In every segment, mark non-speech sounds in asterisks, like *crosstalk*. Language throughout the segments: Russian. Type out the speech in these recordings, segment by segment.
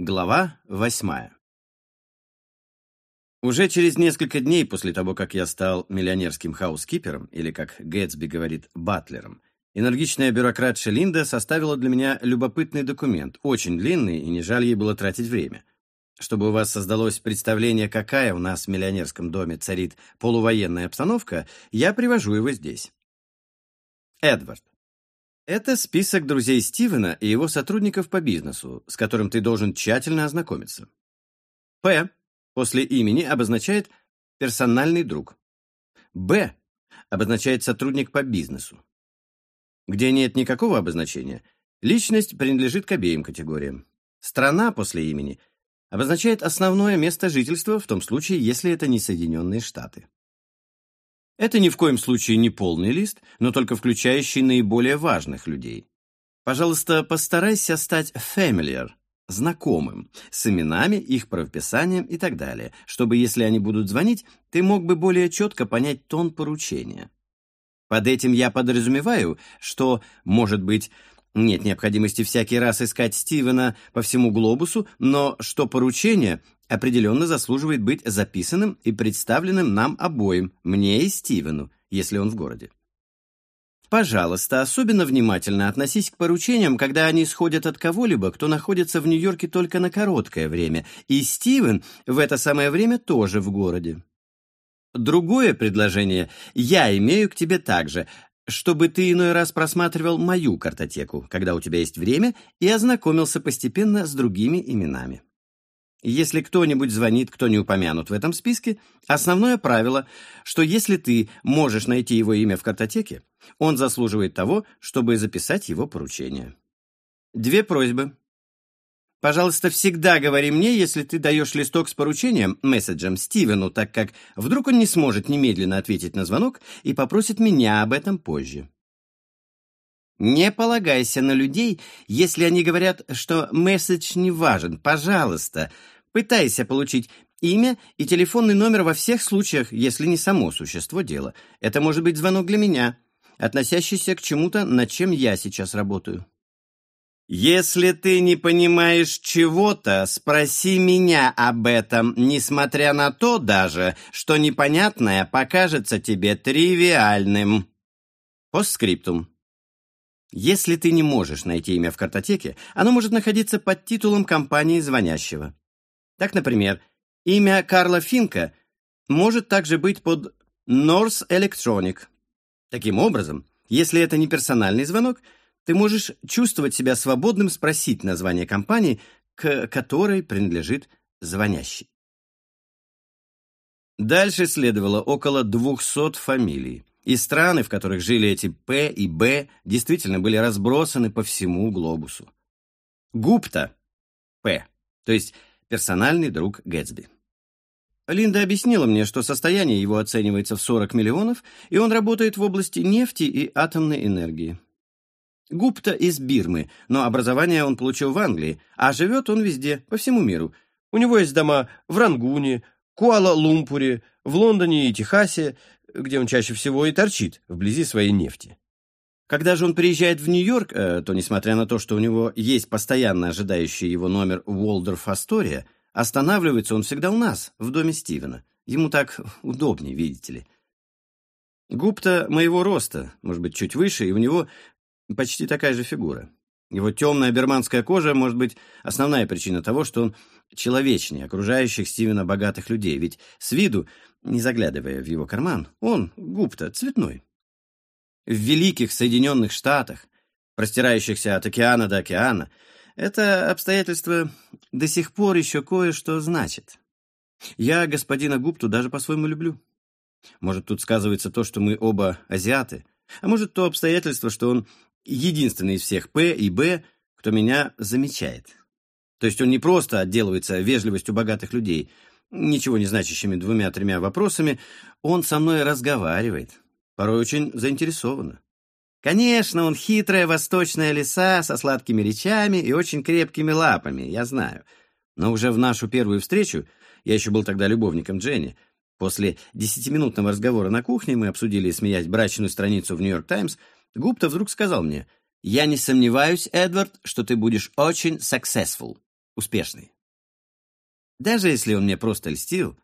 Глава восьмая Уже через несколько дней после того, как я стал миллионерским хаускипером, или, как Гэтсби говорит, батлером, энергичная бюрократша Линда составила для меня любопытный документ, очень длинный, и не жаль ей было тратить время. Чтобы у вас создалось представление, какая у нас в миллионерском доме царит полувоенная обстановка, я привожу его здесь. Эдвард. Это список друзей Стивена и его сотрудников по бизнесу, с которым ты должен тщательно ознакомиться. П после имени обозначает персональный друг. Б обозначает сотрудник по бизнесу. Где нет никакого обозначения, личность принадлежит к обеим категориям. Страна после имени обозначает основное место жительства в том случае, если это не Соединенные Штаты. Это ни в коем случае не полный лист, но только включающий наиболее важных людей. Пожалуйста, постарайся стать familiar, знакомым, с именами, их правописанием и так далее, чтобы, если они будут звонить, ты мог бы более четко понять тон поручения. Под этим я подразумеваю, что, может быть, нет необходимости всякий раз искать Стивена по всему глобусу, но что поручение определенно заслуживает быть записанным и представленным нам обоим, мне и Стивену, если он в городе. Пожалуйста, особенно внимательно относись к поручениям, когда они исходят от кого-либо, кто находится в Нью-Йорке только на короткое время, и Стивен в это самое время тоже в городе. Другое предложение я имею к тебе также, чтобы ты иной раз просматривал мою картотеку, когда у тебя есть время, и ознакомился постепенно с другими именами. Если кто-нибудь звонит, кто не упомянут в этом списке, основное правило, что если ты можешь найти его имя в картотеке, он заслуживает того, чтобы записать его поручение. Две просьбы. Пожалуйста, всегда говори мне, если ты даешь листок с поручением, месседжем Стивену, так как вдруг он не сможет немедленно ответить на звонок и попросит меня об этом позже. Не полагайся на людей, если они говорят, что месседж не важен. Пожалуйста, пытайся получить имя и телефонный номер во всех случаях, если не само существо дела. Это может быть звонок для меня, относящийся к чему-то, над чем я сейчас работаю. Если ты не понимаешь чего-то, спроси меня об этом, несмотря на то даже, что непонятное покажется тебе тривиальным. Постскриптум. Если ты не можешь найти имя в картотеке, оно может находиться под титулом компании звонящего. Так, например, имя Карла Финка может также быть под North Electronic. Таким образом, если это не персональный звонок, ты можешь чувствовать себя свободным спросить название компании, к которой принадлежит звонящий. Дальше следовало около 200 фамилий. И страны, в которых жили эти П и Б, действительно были разбросаны по всему глобусу. Гупта – П, то есть персональный друг Гэтсби. Линда объяснила мне, что состояние его оценивается в 40 миллионов, и он работает в области нефти и атомной энергии. Гупта из Бирмы, но образование он получил в Англии, а живет он везде, по всему миру. У него есть дома в Рангуне, Куала-Лумпуре, в Лондоне и Техасе, где он чаще всего и торчит, вблизи своей нефти. Когда же он приезжает в Нью-Йорк, э, то, несмотря на то, что у него есть постоянно ожидающий его номер Уолдорф Астория, останавливается он всегда у нас, в доме Стивена. Ему так удобнее, видите ли. Гупта моего роста, может быть, чуть выше, и у него почти такая же фигура. Его темная берманская кожа может быть основная причина того, что он человечнее окружающих Стивена богатых людей, ведь с виду, не заглядывая в его карман, он, губ-то, цветной. В великих Соединенных Штатах, простирающихся от океана до океана, это обстоятельство до сих пор еще кое-что значит. Я господина Гупту даже по-своему люблю. Может, тут сказывается то, что мы оба азиаты, а может, то обстоятельство, что он единственный из всех П и Б, кто меня замечает. То есть он не просто отделывается вежливостью богатых людей, ничего не значащими двумя-тремя вопросами, он со мной разговаривает, порой очень заинтересованно. Конечно, он хитрая восточная лиса со сладкими речами и очень крепкими лапами, я знаю. Но уже в нашу первую встречу, я еще был тогда любовником Дженни, после десятиминутного разговора на кухне мы обсудили, смеясь, брачную страницу в «Нью-Йорк Таймс», Гупта вдруг сказал мне, «Я не сомневаюсь, Эдвард, что ты будешь очень successful». Успешный. Даже если он мне просто льстил,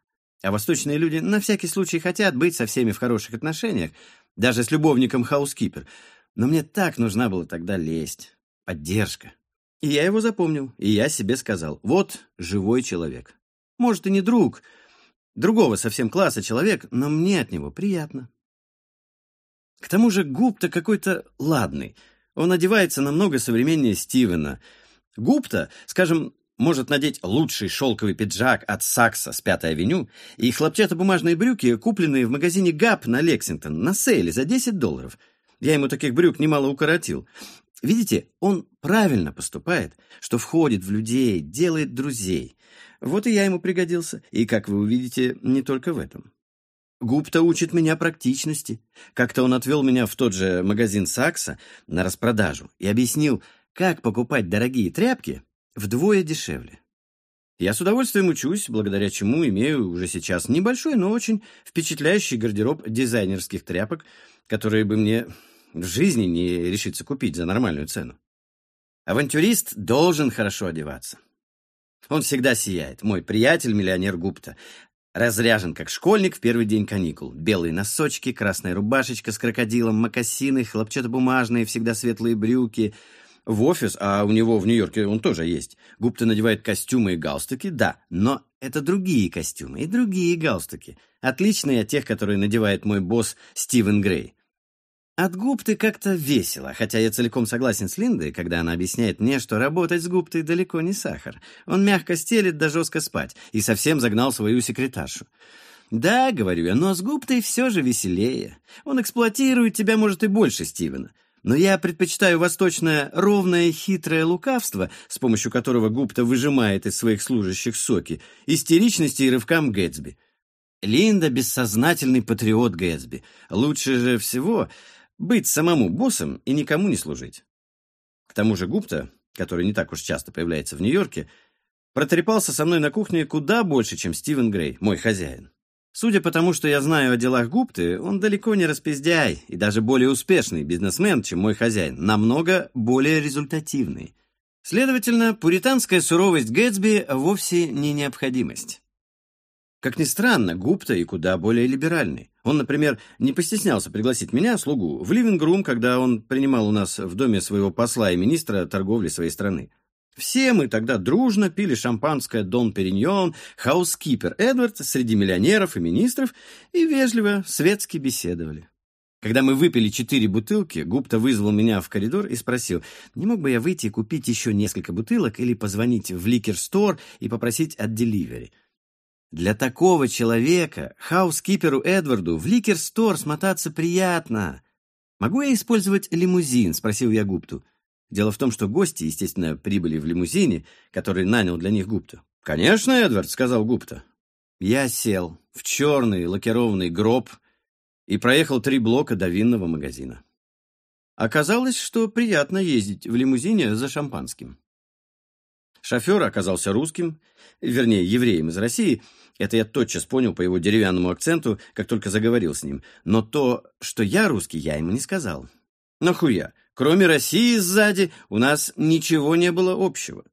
а восточные люди на всякий случай хотят быть со всеми в хороших отношениях, даже с любовником хаускипер, но мне так нужна была тогда лесть, поддержка. И я его запомнил, и я себе сказал, вот живой человек. Может, и не друг, другого совсем класса человек, но мне от него приятно. К тому же Гупта какой-то ладный. Он одевается намного современнее Стивена. Гупта, скажем, может надеть лучший шелковый пиджак от Сакса с Пятой авеню и хлопчатобумажные брюки, купленные в магазине ГАП на Лексингтон на сейле за 10 долларов. Я ему таких брюк немало укоротил. Видите, он правильно поступает, что входит в людей, делает друзей. Вот и я ему пригодился. И, как вы увидите, не только в этом. Гупта учит меня практичности. Как-то он отвел меня в тот же магазин Сакса на распродажу и объяснил, как покупать дорогие тряпки вдвое дешевле. Я с удовольствием учусь, благодаря чему имею уже сейчас небольшой, но очень впечатляющий гардероб дизайнерских тряпок, которые бы мне в жизни не решиться купить за нормальную цену. Авантюрист должен хорошо одеваться. Он всегда сияет, мой приятель-миллионер Гупта. Разряжен, как школьник в первый день каникул. Белые носочки, красная рубашечка с крокодилом, мокасины, хлопчатобумажные, всегда светлые брюки. В офис, а у него в Нью-Йорке он тоже есть. Гупта надевает костюмы и галстуки, да, но это другие костюмы и другие галстуки, отличные от тех, которые надевает мой босс Стивен Грей. От Гупты как-то весело, хотя я целиком согласен с Линдой, когда она объясняет мне, что работать с Гуптой далеко не сахар. Он мягко стелит да жестко спать и совсем загнал свою секретаршу. «Да, — говорю я, — но с Гуптой все же веселее. Он эксплуатирует тебя, может, и больше Стивена. Но я предпочитаю восточное ровное хитрое лукавство, с помощью которого Гупта выжимает из своих служащих соки, истеричности и рывкам Гэтсби. Линда — бессознательный патриот Гэтсби. Лучше же всего быть самому боссом и никому не служить. К тому же Гупта, который не так уж часто появляется в Нью-Йорке, протрепался со мной на кухне куда больше, чем Стивен Грей, мой хозяин. Судя по тому, что я знаю о делах Гупты, он далеко не распиздяй и даже более успешный бизнесмен, чем мой хозяин, намного более результативный. Следовательно, пуританская суровость Гэтсби вовсе не необходимость. Как ни странно, Гупта и куда более либеральный. Он, например, не постеснялся пригласить меня, слугу, в ливинг-рум, когда он принимал у нас в доме своего посла и министра торговли своей страны. Все мы тогда дружно пили шампанское «Дон Периньон», хаускипер Эдвард среди миллионеров и министров и вежливо, светски беседовали. Когда мы выпили четыре бутылки, Гупта вызвал меня в коридор и спросил, не мог бы я выйти и купить еще несколько бутылок или позвонить в ликер-стор и попросить от деливери. Для такого человека, хаускиперу Эдварду, в ликер-стор смотаться приятно. «Могу я использовать лимузин?» — спросил я Гупту. Дело в том, что гости, естественно, прибыли в лимузине, который нанял для них Гупта. «Конечно, Эдвард», — сказал Гупта. Я сел в черный лакированный гроб и проехал три блока до винного магазина. Оказалось, что приятно ездить в лимузине за шампанским. Шофер оказался русским, вернее, евреем из России. Это я тотчас понял по его деревянному акценту, как только заговорил с ним. Но то, что я русский, я ему не сказал. Нахуя? Кроме России сзади у нас ничего не было общего.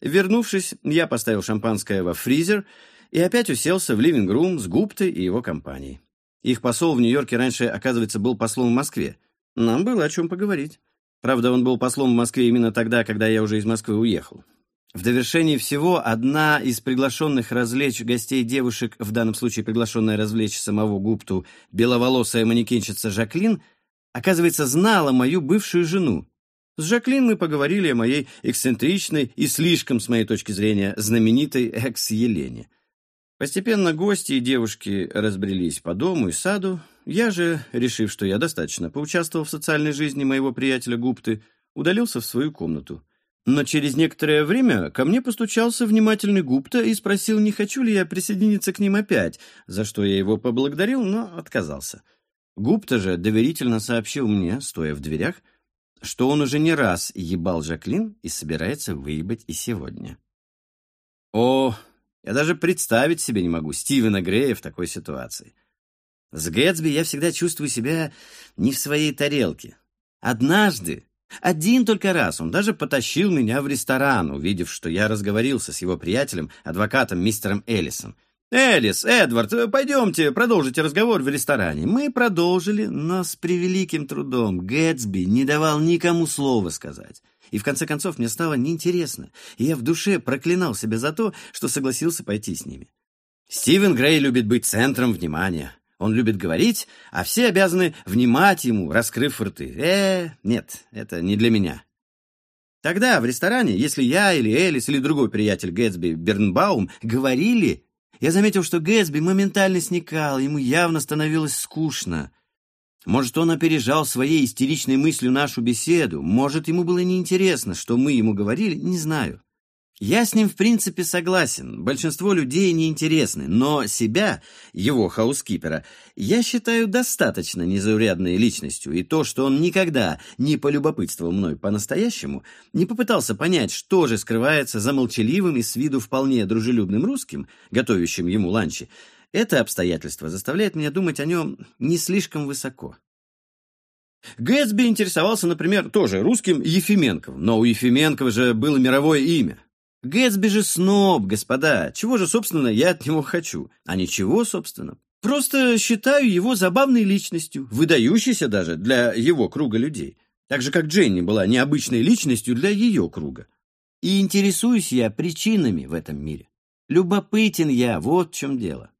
Вернувшись, я поставил шампанское во фризер и опять уселся в ливинг-рум с Гуптой и его компанией. Их посол в Нью-Йорке раньше, оказывается, был послом в Москве. Нам было о чем поговорить. Правда, он был послом в Москве именно тогда, когда я уже из Москвы уехал. В довершении всего, одна из приглашенных развлечь гостей девушек, в данном случае приглашенная развлечь самого Гупту, беловолосая манекенщица Жаклин, оказывается, знала мою бывшую жену. С Жаклин мы поговорили о моей эксцентричной и слишком, с моей точки зрения, знаменитой экс-Елене. Постепенно гости и девушки разбрелись по дому и саду. Я же, решив, что я достаточно поучаствовал в социальной жизни моего приятеля Гупты, удалился в свою комнату. Но через некоторое время ко мне постучался внимательный Гупта и спросил, не хочу ли я присоединиться к ним опять, за что я его поблагодарил, но отказался. Гупта же доверительно сообщил мне, стоя в дверях, что он уже не раз ебал Жаклин и собирается выебать и сегодня. О, я даже представить себе не могу Стивена Грея в такой ситуации. С Гэтсби я всегда чувствую себя не в своей тарелке. Однажды Один только раз он даже потащил меня в ресторан, увидев, что я разговорился с его приятелем, адвокатом мистером Эллисом. «Элис, Эдвард, пойдемте, продолжите разговор в ресторане». Мы продолжили, но с превеликим трудом. Гэтсби не давал никому слова сказать. И в конце концов мне стало неинтересно, и я в душе проклинал себя за то, что согласился пойти с ними. Стивен Грей любит быть центром внимания. Он любит говорить, а все обязаны внимать ему, раскрыв рты. Э, нет, это не для меня. Тогда в ресторане, если я или Элис или другой приятель Гэтсби Бернбаум говорили, я заметил, что Гэтсби моментально сникал, ему явно становилось скучно. Может, он опережал своей истеричной мыслью нашу беседу, может, ему было неинтересно, что мы ему говорили, не знаю. Я с ним в принципе согласен, большинство людей неинтересны, но себя, его хаускипера, я считаю достаточно незаурядной личностью, и то, что он никогда не полюбопытствовал мной по-настоящему, не попытался понять, что же скрывается за молчаливым и с виду вполне дружелюбным русским, готовящим ему ланчи, это обстоятельство заставляет меня думать о нем не слишком высоко. Гэтсби интересовался, например, тоже русским Ефименковым, но у Ефименкова же было мировое имя. Гэтсби же сноб, господа. Чего же, собственно, я от него хочу? А ничего, собственно. Просто считаю его забавной личностью, выдающейся даже для его круга людей. Так же, как Дженни была необычной личностью для ее круга. И интересуюсь я причинами в этом мире. Любопытен я, вот в чем дело.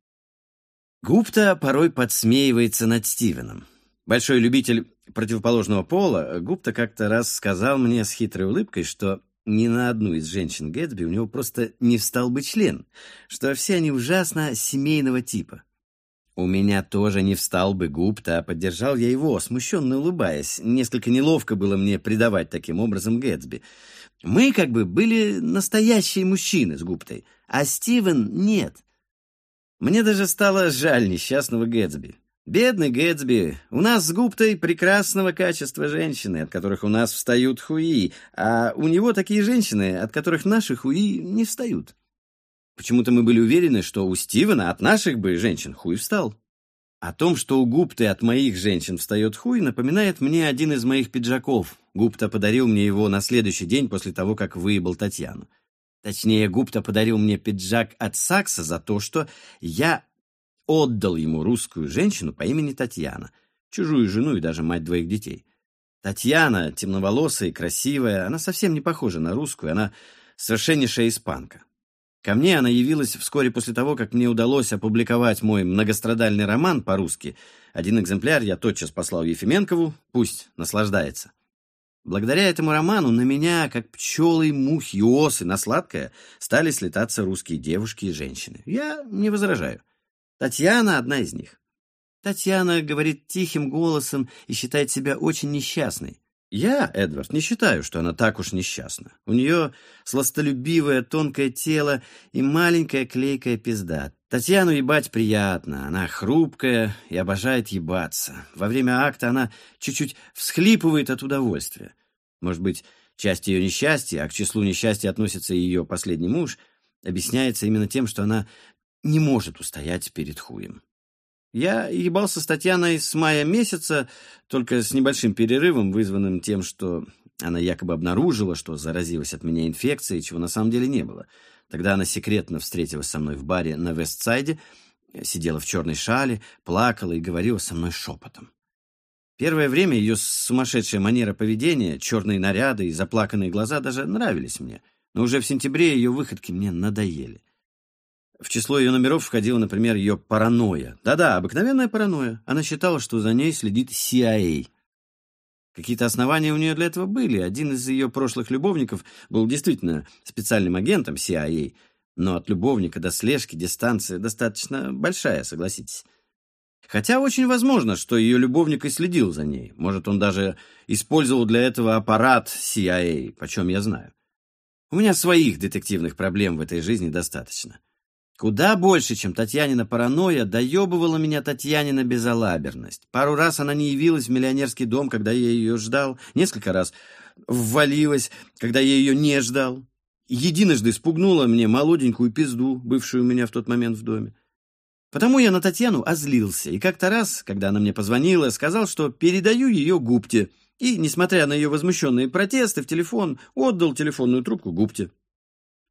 Гупта порой подсмеивается над Стивеном. Большой любитель противоположного пола, Гупта как-то раз сказал мне с хитрой улыбкой, что ни на одну из женщин Гэтсби у него просто не встал бы член, что все они ужасно семейного типа. У меня тоже не встал бы Гупта, а поддержал я его, смущенно улыбаясь. Несколько неловко было мне предавать таким образом Гэтсби. Мы как бы были настоящие мужчины с Гуптой, а Стивен нет. Мне даже стало жаль несчастного Гэтсби. Бедный Гэтсби, у нас с Гуптой прекрасного качества женщины, от которых у нас встают хуи, а у него такие женщины, от которых наши хуи не встают. Почему-то мы были уверены, что у Стивена от наших бы женщин хуй встал. О том, что у Гупты от моих женщин встает хуй, напоминает мне один из моих пиджаков. Гупта подарил мне его на следующий день после того, как выебал Татьяну. Точнее, Гупта подарил мне пиджак от Сакса за то, что я отдал ему русскую женщину по имени Татьяна, чужую жену и даже мать двоих детей. Татьяна, темноволосая и красивая, она совсем не похожа на русскую, она совершеннейшая испанка. Ко мне она явилась вскоре после того, как мне удалось опубликовать мой многострадальный роман по-русски. Один экземпляр я тотчас послал Ефименкову, пусть наслаждается. Благодаря этому роману на меня, как пчелы, мухи осы на сладкое, стали слетаться русские девушки и женщины. Я не возражаю. Татьяна одна из них. Татьяна говорит тихим голосом и считает себя очень несчастной. Я, Эдвард, не считаю, что она так уж несчастна. У нее сластолюбивое тонкое тело и маленькая клейкая пизда. Татьяну ебать приятно, она хрупкая и обожает ебаться. Во время акта она чуть-чуть всхлипывает от удовольствия. Может быть, часть ее несчастья, а к числу несчастья относится ее последний муж, объясняется именно тем, что она не может устоять перед хуем. Я ебался с Татьяной с мая месяца, только с небольшим перерывом, вызванным тем, что она якобы обнаружила, что заразилась от меня инфекцией, чего на самом деле не было. Тогда она секретно встретилась со мной в баре на Вестсайде, сидела в черной шале, плакала и говорила со мной шепотом. Первое время ее сумасшедшая манера поведения, черные наряды и заплаканные глаза даже нравились мне, но уже в сентябре ее выходки мне надоели. В число ее номеров входила, например, ее паранойя. Да-да, обыкновенная паранойя. Она считала, что за ней следит CIA. Какие-то основания у нее для этого были. Один из ее прошлых любовников был действительно специальным агентом CIA, но от любовника до слежки дистанция достаточно большая, согласитесь. Хотя очень возможно, что ее любовник и следил за ней. Может, он даже использовал для этого аппарат CIA, почем я знаю. У меня своих детективных проблем в этой жизни достаточно. Куда больше, чем Татьянина паранойя, доебывала меня Татьянина безалаберность. Пару раз она не явилась в миллионерский дом, когда я ее ждал. Несколько раз ввалилась, когда я ее не ждал. Единожды спугнула мне молоденькую пизду, бывшую у меня в тот момент в доме. Потому я на Татьяну озлился, и как-то раз, когда она мне позвонила, сказал, что передаю ее губте, И, несмотря на ее возмущенные протесты, в телефон отдал телефонную трубку Гупте.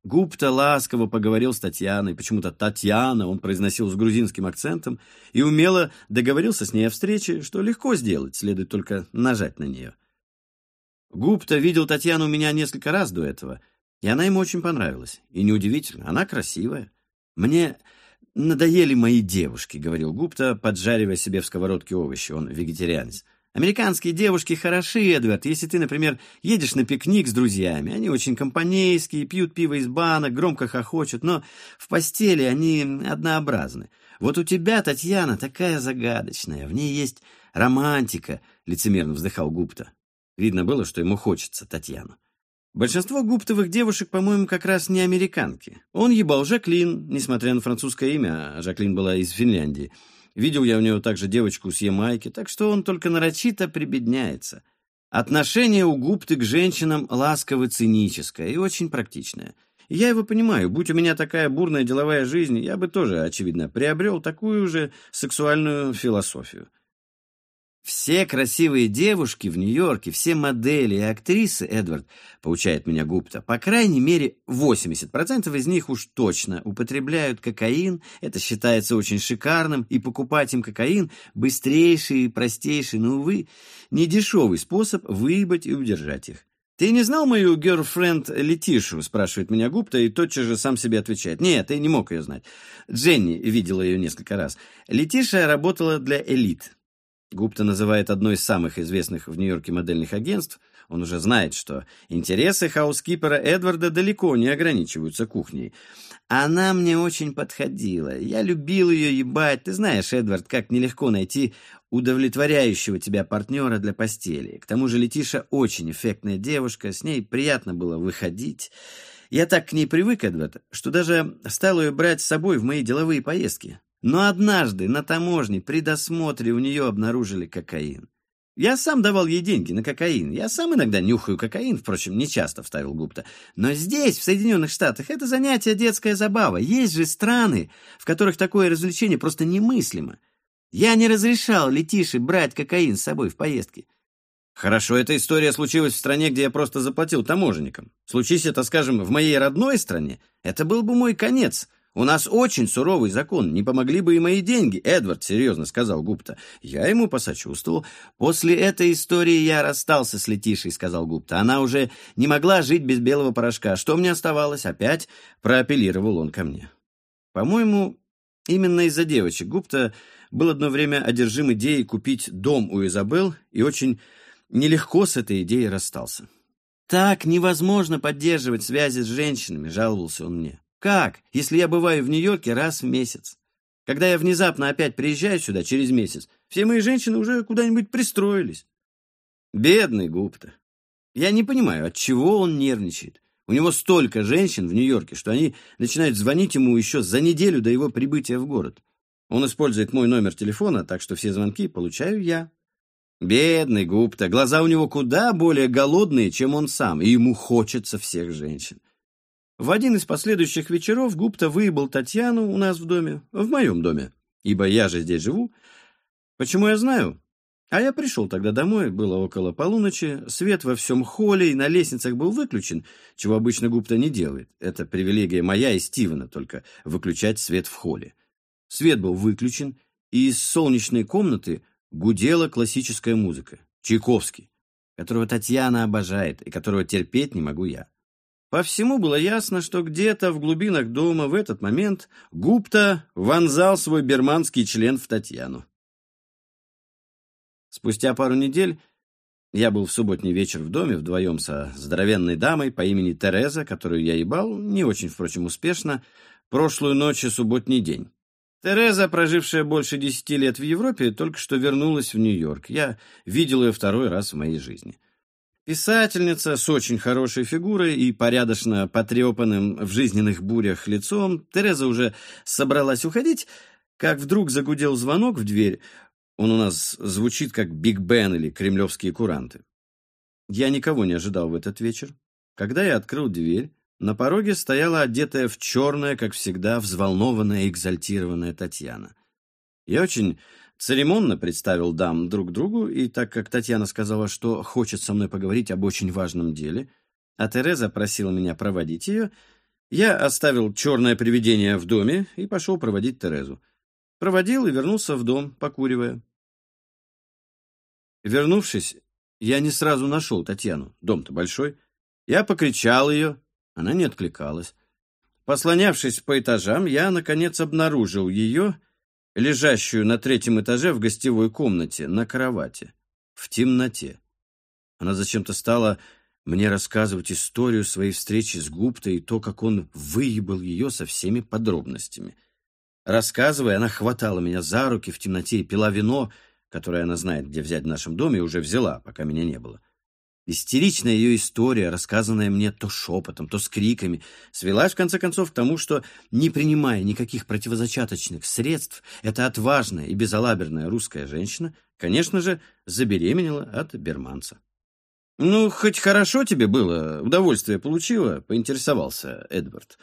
Гупта ласково поговорил с Татьяной, почему-то Татьяна он произносил с грузинским акцентом, и умело договорился с ней о встрече, что легко сделать, следует только нажать на нее. Гупта видел Татьяну у меня несколько раз до этого, и она ему очень понравилась. И неудивительно, она красивая. Мне надоели мои девушки, говорил Гупта, поджаривая себе в сковородке овощи, он вегетарианец. Американские девушки хороши, Эдвард, если ты, например, едешь на пикник с друзьями. Они очень компанейские, пьют пиво из банок, громко хохочут, но в постели они однообразны. Вот у тебя, Татьяна, такая загадочная, в ней есть романтика, лицемерно вздыхал Гупта. Видно было, что ему хочется Татьяну. Большинство гуптовых девушек, по-моему, как раз не американки. Он ебал Жаклин, несмотря на французское имя, а Жаклин была из Финляндии. Видел я у него также девочку с Ямайки, так что он только нарочито прибедняется. Отношение у Гупты к женщинам ласково-циническое и очень практичное. я его понимаю, будь у меня такая бурная деловая жизнь, я бы тоже, очевидно, приобрел такую же сексуальную философию. Все красивые девушки в Нью-Йорке, все модели и актрисы, Эдвард, получает меня Гупта, по крайней мере 80% из них уж точно употребляют кокаин, это считается очень шикарным, и покупать им кокаин – быстрейший и простейший, но, увы, недешевый способ выебать и удержать их. «Ты не знал мою герфренд Летишу?» – спрашивает меня Гупта, и тотчас же сам себе отвечает. «Нет, ты не мог ее знать. Дженни видела ее несколько раз. Летиша работала для «Элит». Гупта называет одно из самых известных в Нью-Йорке модельных агентств. Он уже знает, что интересы хаускипера Эдварда далеко не ограничиваются кухней. Она мне очень подходила. Я любил ее ебать. Ты знаешь, Эдвард, как нелегко найти удовлетворяющего тебя партнера для постели. К тому же Летиша очень эффектная девушка, с ней приятно было выходить. Я так к ней привык, Эдвард, что даже стал ее брать с собой в мои деловые поездки. Но однажды на таможне при досмотре у нее обнаружили кокаин. Я сам давал ей деньги на кокаин. Я сам иногда нюхаю кокаин, впрочем, не часто вставил Гупта. Но здесь, в Соединенных Штатах, это занятие детская забава. Есть же страны, в которых такое развлечение просто немыслимо. Я не разрешал Летише брать кокаин с собой в поездки. Хорошо, эта история случилась в стране, где я просто заплатил таможенникам. Случись это, скажем, в моей родной стране, это был бы мой конец — у нас очень суровый закон, не помогли бы и мои деньги, Эдвард, серьезно сказал Гупта. Я ему посочувствовал. После этой истории я расстался с Летишей, сказал Гупта. Она уже не могла жить без белого порошка. Что мне оставалось? Опять проапеллировал он ко мне. По-моему, именно из-за девочек Гупта был одно время одержим идеей купить дом у Изабел и очень нелегко с этой идеей расстался. «Так невозможно поддерживать связи с женщинами», — жаловался он мне. Как, если я бываю в Нью-Йорке раз в месяц? Когда я внезапно опять приезжаю сюда через месяц, все мои женщины уже куда-нибудь пристроились. Бедный Гупта. Я не понимаю, от чего он нервничает. У него столько женщин в Нью-Йорке, что они начинают звонить ему еще за неделю до его прибытия в город. Он использует мой номер телефона, так что все звонки получаю я. Бедный Гупта. Глаза у него куда более голодные, чем он сам, и ему хочется всех женщин. В один из последующих вечеров Гупта выебал Татьяну у нас в доме, в моем доме, ибо я же здесь живу. Почему я знаю? А я пришел тогда домой, было около полуночи, свет во всем холле и на лестницах был выключен, чего обычно Гупта не делает. Это привилегия моя и Стивена, только выключать свет в холле. Свет был выключен, и из солнечной комнаты гудела классическая музыка, Чайковский, которого Татьяна обожает и которого терпеть не могу я. По всему было ясно, что где-то в глубинах дома в этот момент Гупта вонзал свой берманский член в Татьяну. Спустя пару недель я был в субботний вечер в доме вдвоем со здоровенной дамой по имени Тереза, которую я ебал, не очень, впрочем, успешно, прошлую ночь и субботний день. Тереза, прожившая больше десяти лет в Европе, только что вернулась в Нью-Йорк. Я видел ее второй раз в моей жизни. Писательница с очень хорошей фигурой и порядочно потрепанным в жизненных бурях лицом, Тереза уже собралась уходить, как вдруг загудел звонок в дверь. Он у нас звучит как Биг Бен или кремлевские куранты. Я никого не ожидал в этот вечер. Когда я открыл дверь, на пороге стояла одетая в черное, как всегда, взволнованная и экзальтированная Татьяна. Я очень церемонно представил дам друг другу, и так как Татьяна сказала, что хочет со мной поговорить об очень важном деле, а Тереза просила меня проводить ее, я оставил черное привидение в доме и пошел проводить Терезу. Проводил и вернулся в дом, покуривая. Вернувшись, я не сразу нашел Татьяну. Дом-то большой. Я покричал ее. Она не откликалась. Послонявшись по этажам, я, наконец, обнаружил ее, лежащую на третьем этаже в гостевой комнате, на кровати, в темноте. Она зачем-то стала мне рассказывать историю своей встречи с Гуптой и то, как он выебал ее со всеми подробностями. Рассказывая, она хватала меня за руки в темноте и пила вино, которое она знает, где взять в нашем доме, и уже взяла, пока меня не было. Истеричная ее история, рассказанная мне то шепотом, то с криками, свелась в конце концов к тому, что, не принимая никаких противозачаточных средств, эта отважная и безалаберная русская женщина, конечно же, забеременела от берманца. «Ну, хоть хорошо тебе было, удовольствие получила?» — поинтересовался Эдвард.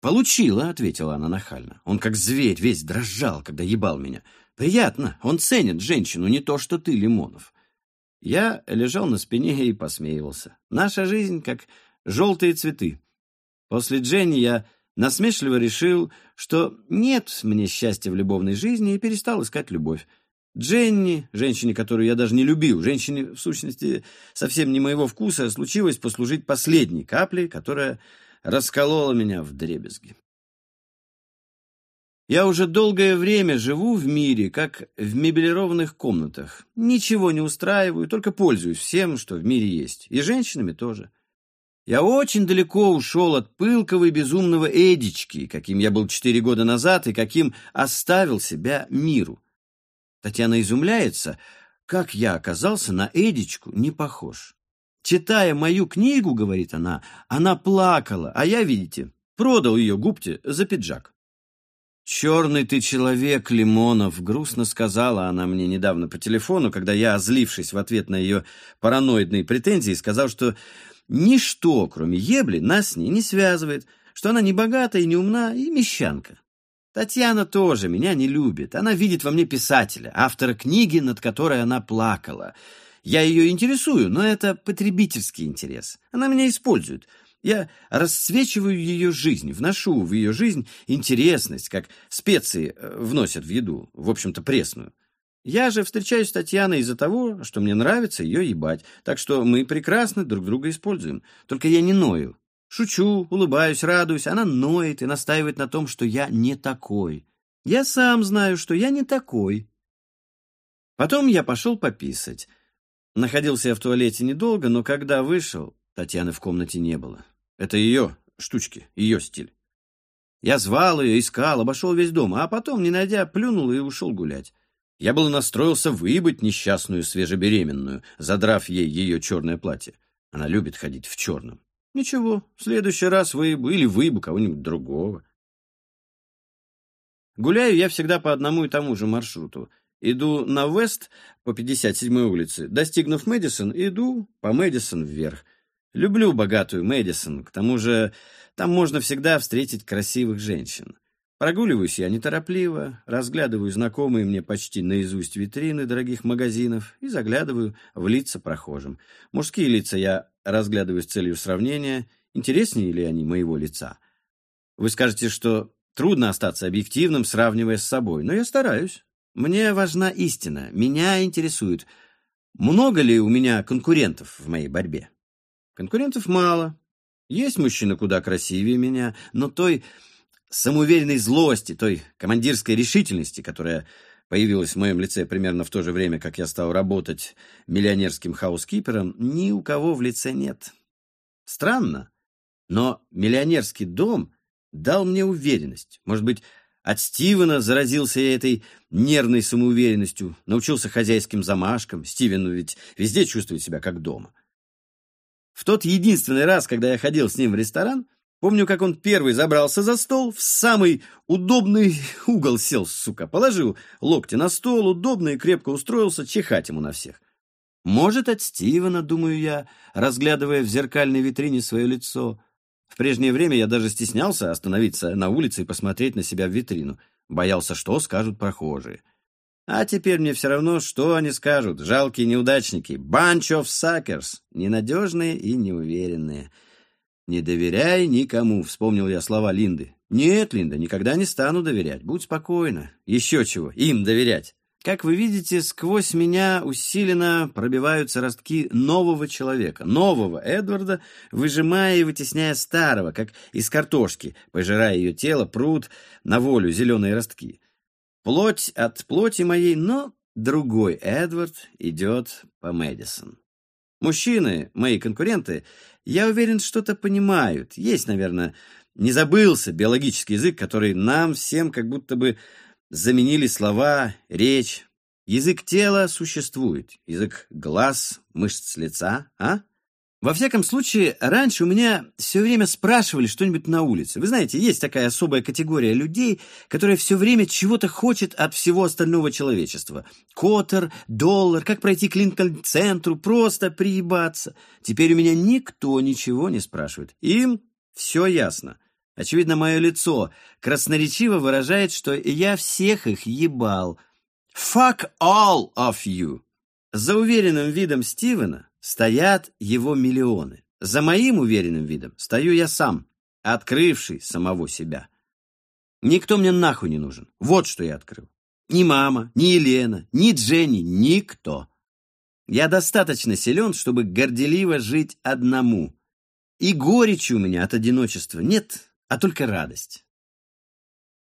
«Получила», — ответила она нахально. Он как зверь весь дрожал, когда ебал меня. Приятно, он ценит женщину, не то что ты, Лимонов. Я лежал на спине и посмеивался. Наша жизнь как желтые цветы. После Дженни я насмешливо решил, что нет мне счастья в любовной жизни и перестал искать любовь. Дженни, женщине, которую я даже не любил, женщине, в сущности, совсем не моего вкуса, случилось послужить последней каплей, которая расколола меня в дребезги. Я уже долгое время живу в мире, как в мебелированных комнатах. Ничего не устраиваю, только пользуюсь всем, что в мире есть. И женщинами тоже. Я очень далеко ушел от пылкого и безумного Эдички, каким я был четыре года назад и каким оставил себя миру. Татьяна изумляется, как я оказался на Эдичку не похож. Читая мою книгу, говорит она, она плакала, а я, видите, продал ее губте за пиджак. «Черный ты человек, Лимонов», — грустно сказала она мне недавно по телефону, когда я, озлившись в ответ на ее параноидные претензии, сказал, что ничто, кроме ебли, нас с ней не связывает, что она не богата и не умна, и мещанка. Татьяна тоже меня не любит. Она видит во мне писателя, автора книги, над которой она плакала. Я ее интересую, но это потребительский интерес. Она меня использует. Я расцвечиваю ее жизнь, вношу в ее жизнь интересность, как специи э, вносят в еду, в общем-то пресную. Я же встречаюсь с Татьяной из-за того, что мне нравится ее ебать, так что мы прекрасно друг друга используем. Только я не ною. Шучу, улыбаюсь, радуюсь, она ноет и настаивает на том, что я не такой. Я сам знаю, что я не такой. Потом я пошел пописать. Находился я в туалете недолго, но когда вышел, Татьяны в комнате не было. Это ее штучки, ее стиль. Я звал ее, искал, обошел весь дом, а потом, не найдя, плюнул и ушел гулять. Я был настроился выебать несчастную свежебеременную, задрав ей ее черное платье. Она любит ходить в черном. Ничего, в следующий раз выебу или выебу кого-нибудь другого. Гуляю я всегда по одному и тому же маршруту. Иду на Вест по 57-й улице. Достигнув Мэдисон, иду по Мэдисон вверх. Люблю богатую Мэдисон, к тому же там можно всегда встретить красивых женщин. Прогуливаюсь я неторопливо, разглядываю знакомые мне почти наизусть витрины дорогих магазинов и заглядываю в лица прохожим. Мужские лица я разглядываю с целью сравнения, интереснее ли они моего лица. Вы скажете, что трудно остаться объективным, сравнивая с собой, но я стараюсь. Мне важна истина, меня интересует, много ли у меня конкурентов в моей борьбе. Конкурентов мало. Есть мужчины куда красивее меня, но той самоуверенной злости, той командирской решительности, которая появилась в моем лице примерно в то же время, как я стал работать миллионерским хаускипером, ни у кого в лице нет. Странно, но миллионерский дом дал мне уверенность. Может быть, от Стивена заразился я этой нервной самоуверенностью, научился хозяйским замашкам. Стивен ведь везде чувствует себя как дома. В тот единственный раз, когда я ходил с ним в ресторан, помню, как он первый забрался за стол, в самый удобный *laughs* угол сел, сука, положил локти на стол, удобно и крепко устроился, чихать ему на всех. Может, от Стивена, думаю я, разглядывая в зеркальной витрине свое лицо. В прежнее время я даже стеснялся остановиться на улице и посмотреть на себя в витрину. Боялся, что скажут прохожие. А теперь мне все равно, что они скажут. Жалкие неудачники. Bunch of suckers. Ненадежные и неуверенные. «Не доверяй никому», — вспомнил я слова Линды. «Нет, Линда, никогда не стану доверять. Будь спокойна. Еще чего, им доверять». Как вы видите, сквозь меня усиленно пробиваются ростки нового человека, нового Эдварда, выжимая и вытесняя старого, как из картошки, пожирая ее тело, пруд на волю зеленые ростки. Плоть от плоти моей, но другой Эдвард идет по Мэдисон. Мужчины, мои конкуренты, я уверен, что-то понимают. Есть, наверное, не забылся биологический язык, который нам всем как будто бы заменили слова, речь. Язык тела существует, язык глаз, мышц лица, а? Во всяком случае, раньше у меня все время спрашивали что-нибудь на улице. Вы знаете, есть такая особая категория людей, которая все время чего-то хочет от всего остального человечества. Котер, доллар, как пройти к Линкольн-центру, просто приебаться. Теперь у меня никто ничего не спрашивает. Им все ясно. Очевидно, мое лицо красноречиво выражает, что я всех их ебал. Fuck all of you! За уверенным видом Стивена стоят его миллионы. За моим уверенным видом стою я сам, открывший самого себя. Никто мне нахуй не нужен. Вот что я открыл. Ни мама, ни Елена, ни Дженни, никто. Я достаточно силен, чтобы горделиво жить одному. И горечи у меня от одиночества нет, а только радость.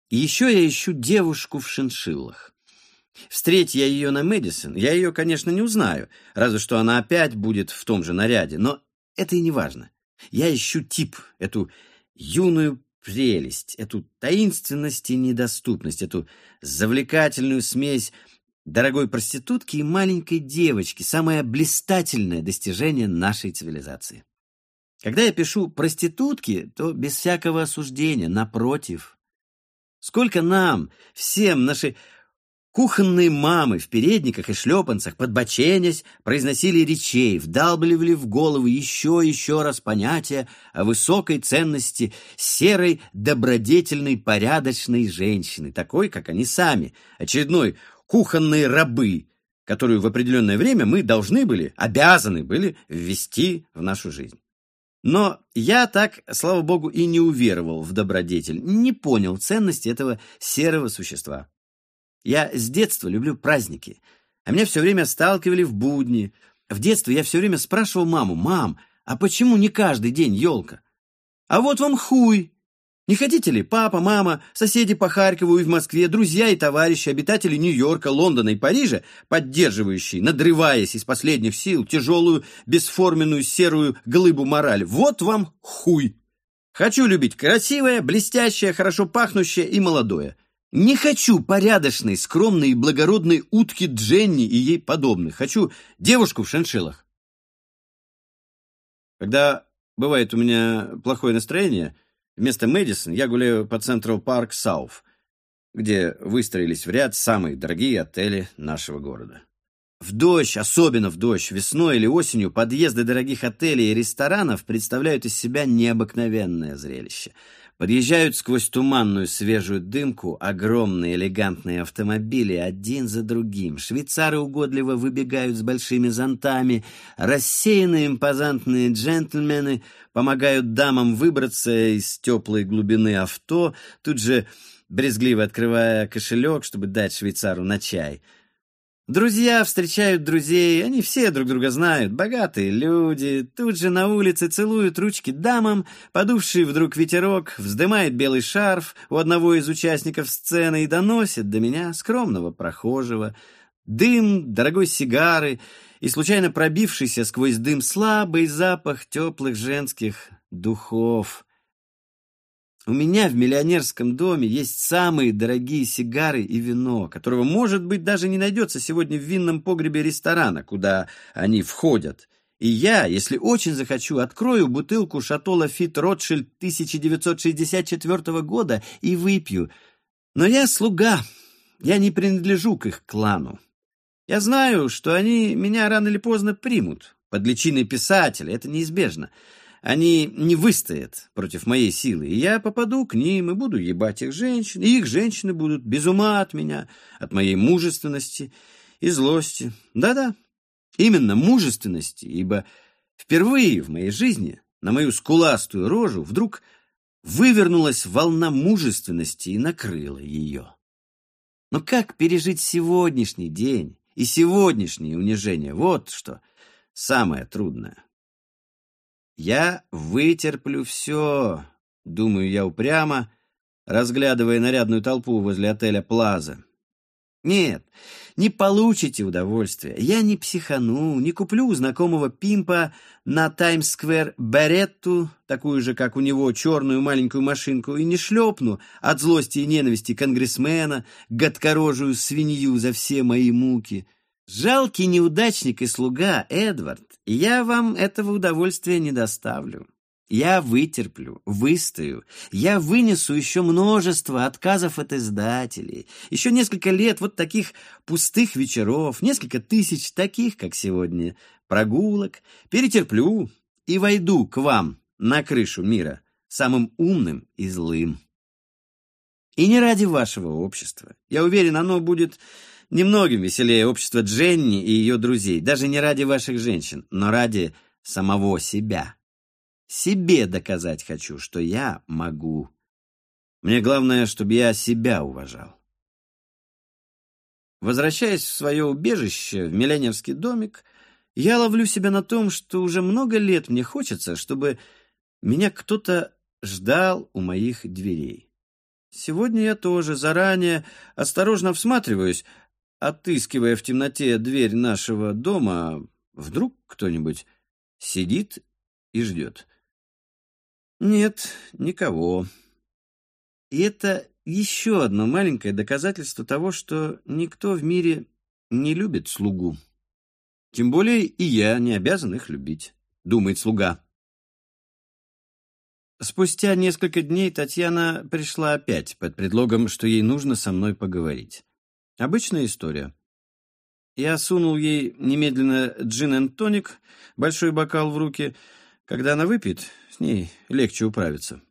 Еще я ищу девушку в шиншиллах. Встреть я ее на Мэдисон, я ее, конечно, не узнаю, разве что она опять будет в том же наряде, но это и не важно. Я ищу тип, эту юную прелесть, эту таинственность и недоступность, эту завлекательную смесь дорогой проститутки и маленькой девочки, самое блистательное достижение нашей цивилизации. Когда я пишу «проститутки», то без всякого осуждения, напротив. Сколько нам, всем, наши кухонные мамы в передниках и шлепанцах, подбоченясь, произносили речей, вдалбливали в голову еще и еще раз понятия о высокой ценности серой, добродетельной, порядочной женщины, такой, как они сами, очередной кухонные рабы, которую в определенное время мы должны были, обязаны были ввести в нашу жизнь. Но я так, слава богу, и не уверовал в добродетель, не понял ценности этого серого существа. Я с детства люблю праздники, а меня все время сталкивали в будни. В детстве я все время спрашивал маму, «Мам, а почему не каждый день елка?» «А вот вам хуй!» Не хотите ли, папа, мама, соседи по Харькову и в Москве, друзья и товарищи, обитатели Нью-Йорка, Лондона и Парижа, поддерживающие, надрываясь из последних сил, тяжелую, бесформенную серую глыбу мораль, вот вам хуй. Хочу любить красивое, блестящее, хорошо пахнущее и молодое. Не хочу порядочной, скромной и благородной утки Дженни и ей подобных. Хочу девушку в шиншиллах. Когда бывает у меня плохое настроение – Вместо Мэдисон я гуляю по Централ Парк Сауф, где выстроились в ряд самые дорогие отели нашего города. В дождь, особенно в дождь, весной или осенью, подъезды дорогих отелей и ресторанов представляют из себя необыкновенное зрелище – Подъезжают сквозь туманную свежую дымку огромные элегантные автомобили один за другим. Швейцары угодливо выбегают с большими зонтами. Рассеянные импозантные джентльмены помогают дамам выбраться из теплой глубины авто, тут же брезгливо открывая кошелек, чтобы дать швейцару на чай — Друзья встречают друзей, они все друг друга знают, богатые люди. Тут же на улице целуют ручки дамам, подувший вдруг ветерок, вздымает белый шарф у одного из участников сцены и доносит до меня, скромного прохожего, дым дорогой сигары и случайно пробившийся сквозь дым слабый запах теплых женских духов. У меня в миллионерском доме есть самые дорогие сигары и вино, которого, может быть, даже не найдется сегодня в винном погребе ресторана, куда они входят. И я, если очень захочу, открою бутылку Шато Лафит Ротшильд 1964 года и выпью. Но я слуга, я не принадлежу к их клану. Я знаю, что они меня рано или поздно примут. Под личиной писателя это неизбежно. Они не выстоят против моей силы, и я попаду к ним и буду ебать их женщин, и их женщины будут без ума от меня, от моей мужественности и злости. Да-да, именно мужественности, ибо впервые в моей жизни на мою скуластую рожу вдруг вывернулась волна мужественности и накрыла ее. Но как пережить сегодняшний день и сегодняшнее унижение? Вот что самое трудное. Я вытерплю все, думаю я упрямо, разглядывая нарядную толпу возле отеля Плаза. Нет, не получите удовольствия. Я не психану, не куплю у знакомого пимпа на Таймс-сквер беретту, такую же, как у него, черную маленькую машинку, и не шлепну от злости и ненависти конгрессмена, гадкорожую свинью за все мои муки. Жалкий неудачник и слуга Эдвард, я вам этого удовольствия не доставлю. Я вытерплю, выстою, я вынесу еще множество отказов от издателей, еще несколько лет вот таких пустых вечеров, несколько тысяч таких, как сегодня, прогулок, перетерплю и войду к вам на крышу мира, самым умным и злым. И не ради вашего общества. Я уверен, оно будет немногим веселее общества Дженни и ее друзей, даже не ради ваших женщин, но ради самого себя. Себе доказать хочу, что я могу. Мне главное, чтобы я себя уважал. Возвращаясь в свое убежище, в миллионерский домик, я ловлю себя на том, что уже много лет мне хочется, чтобы меня кто-то ждал у моих дверей. Сегодня я тоже заранее осторожно всматриваюсь, отыскивая в темноте дверь нашего дома. Вдруг кто-нибудь сидит и ждет. Нет, никого. И это еще одно маленькое доказательство того, что никто в мире не любит слугу. Тем более и я не обязан их любить, думает слуга. Спустя несколько дней Татьяна пришла опять под предлогом, что ей нужно со мной поговорить. Обычная история. Я сунул ей немедленно джин-н-тоник, большой бокал в руки. Когда она выпьет, с ней легче управиться.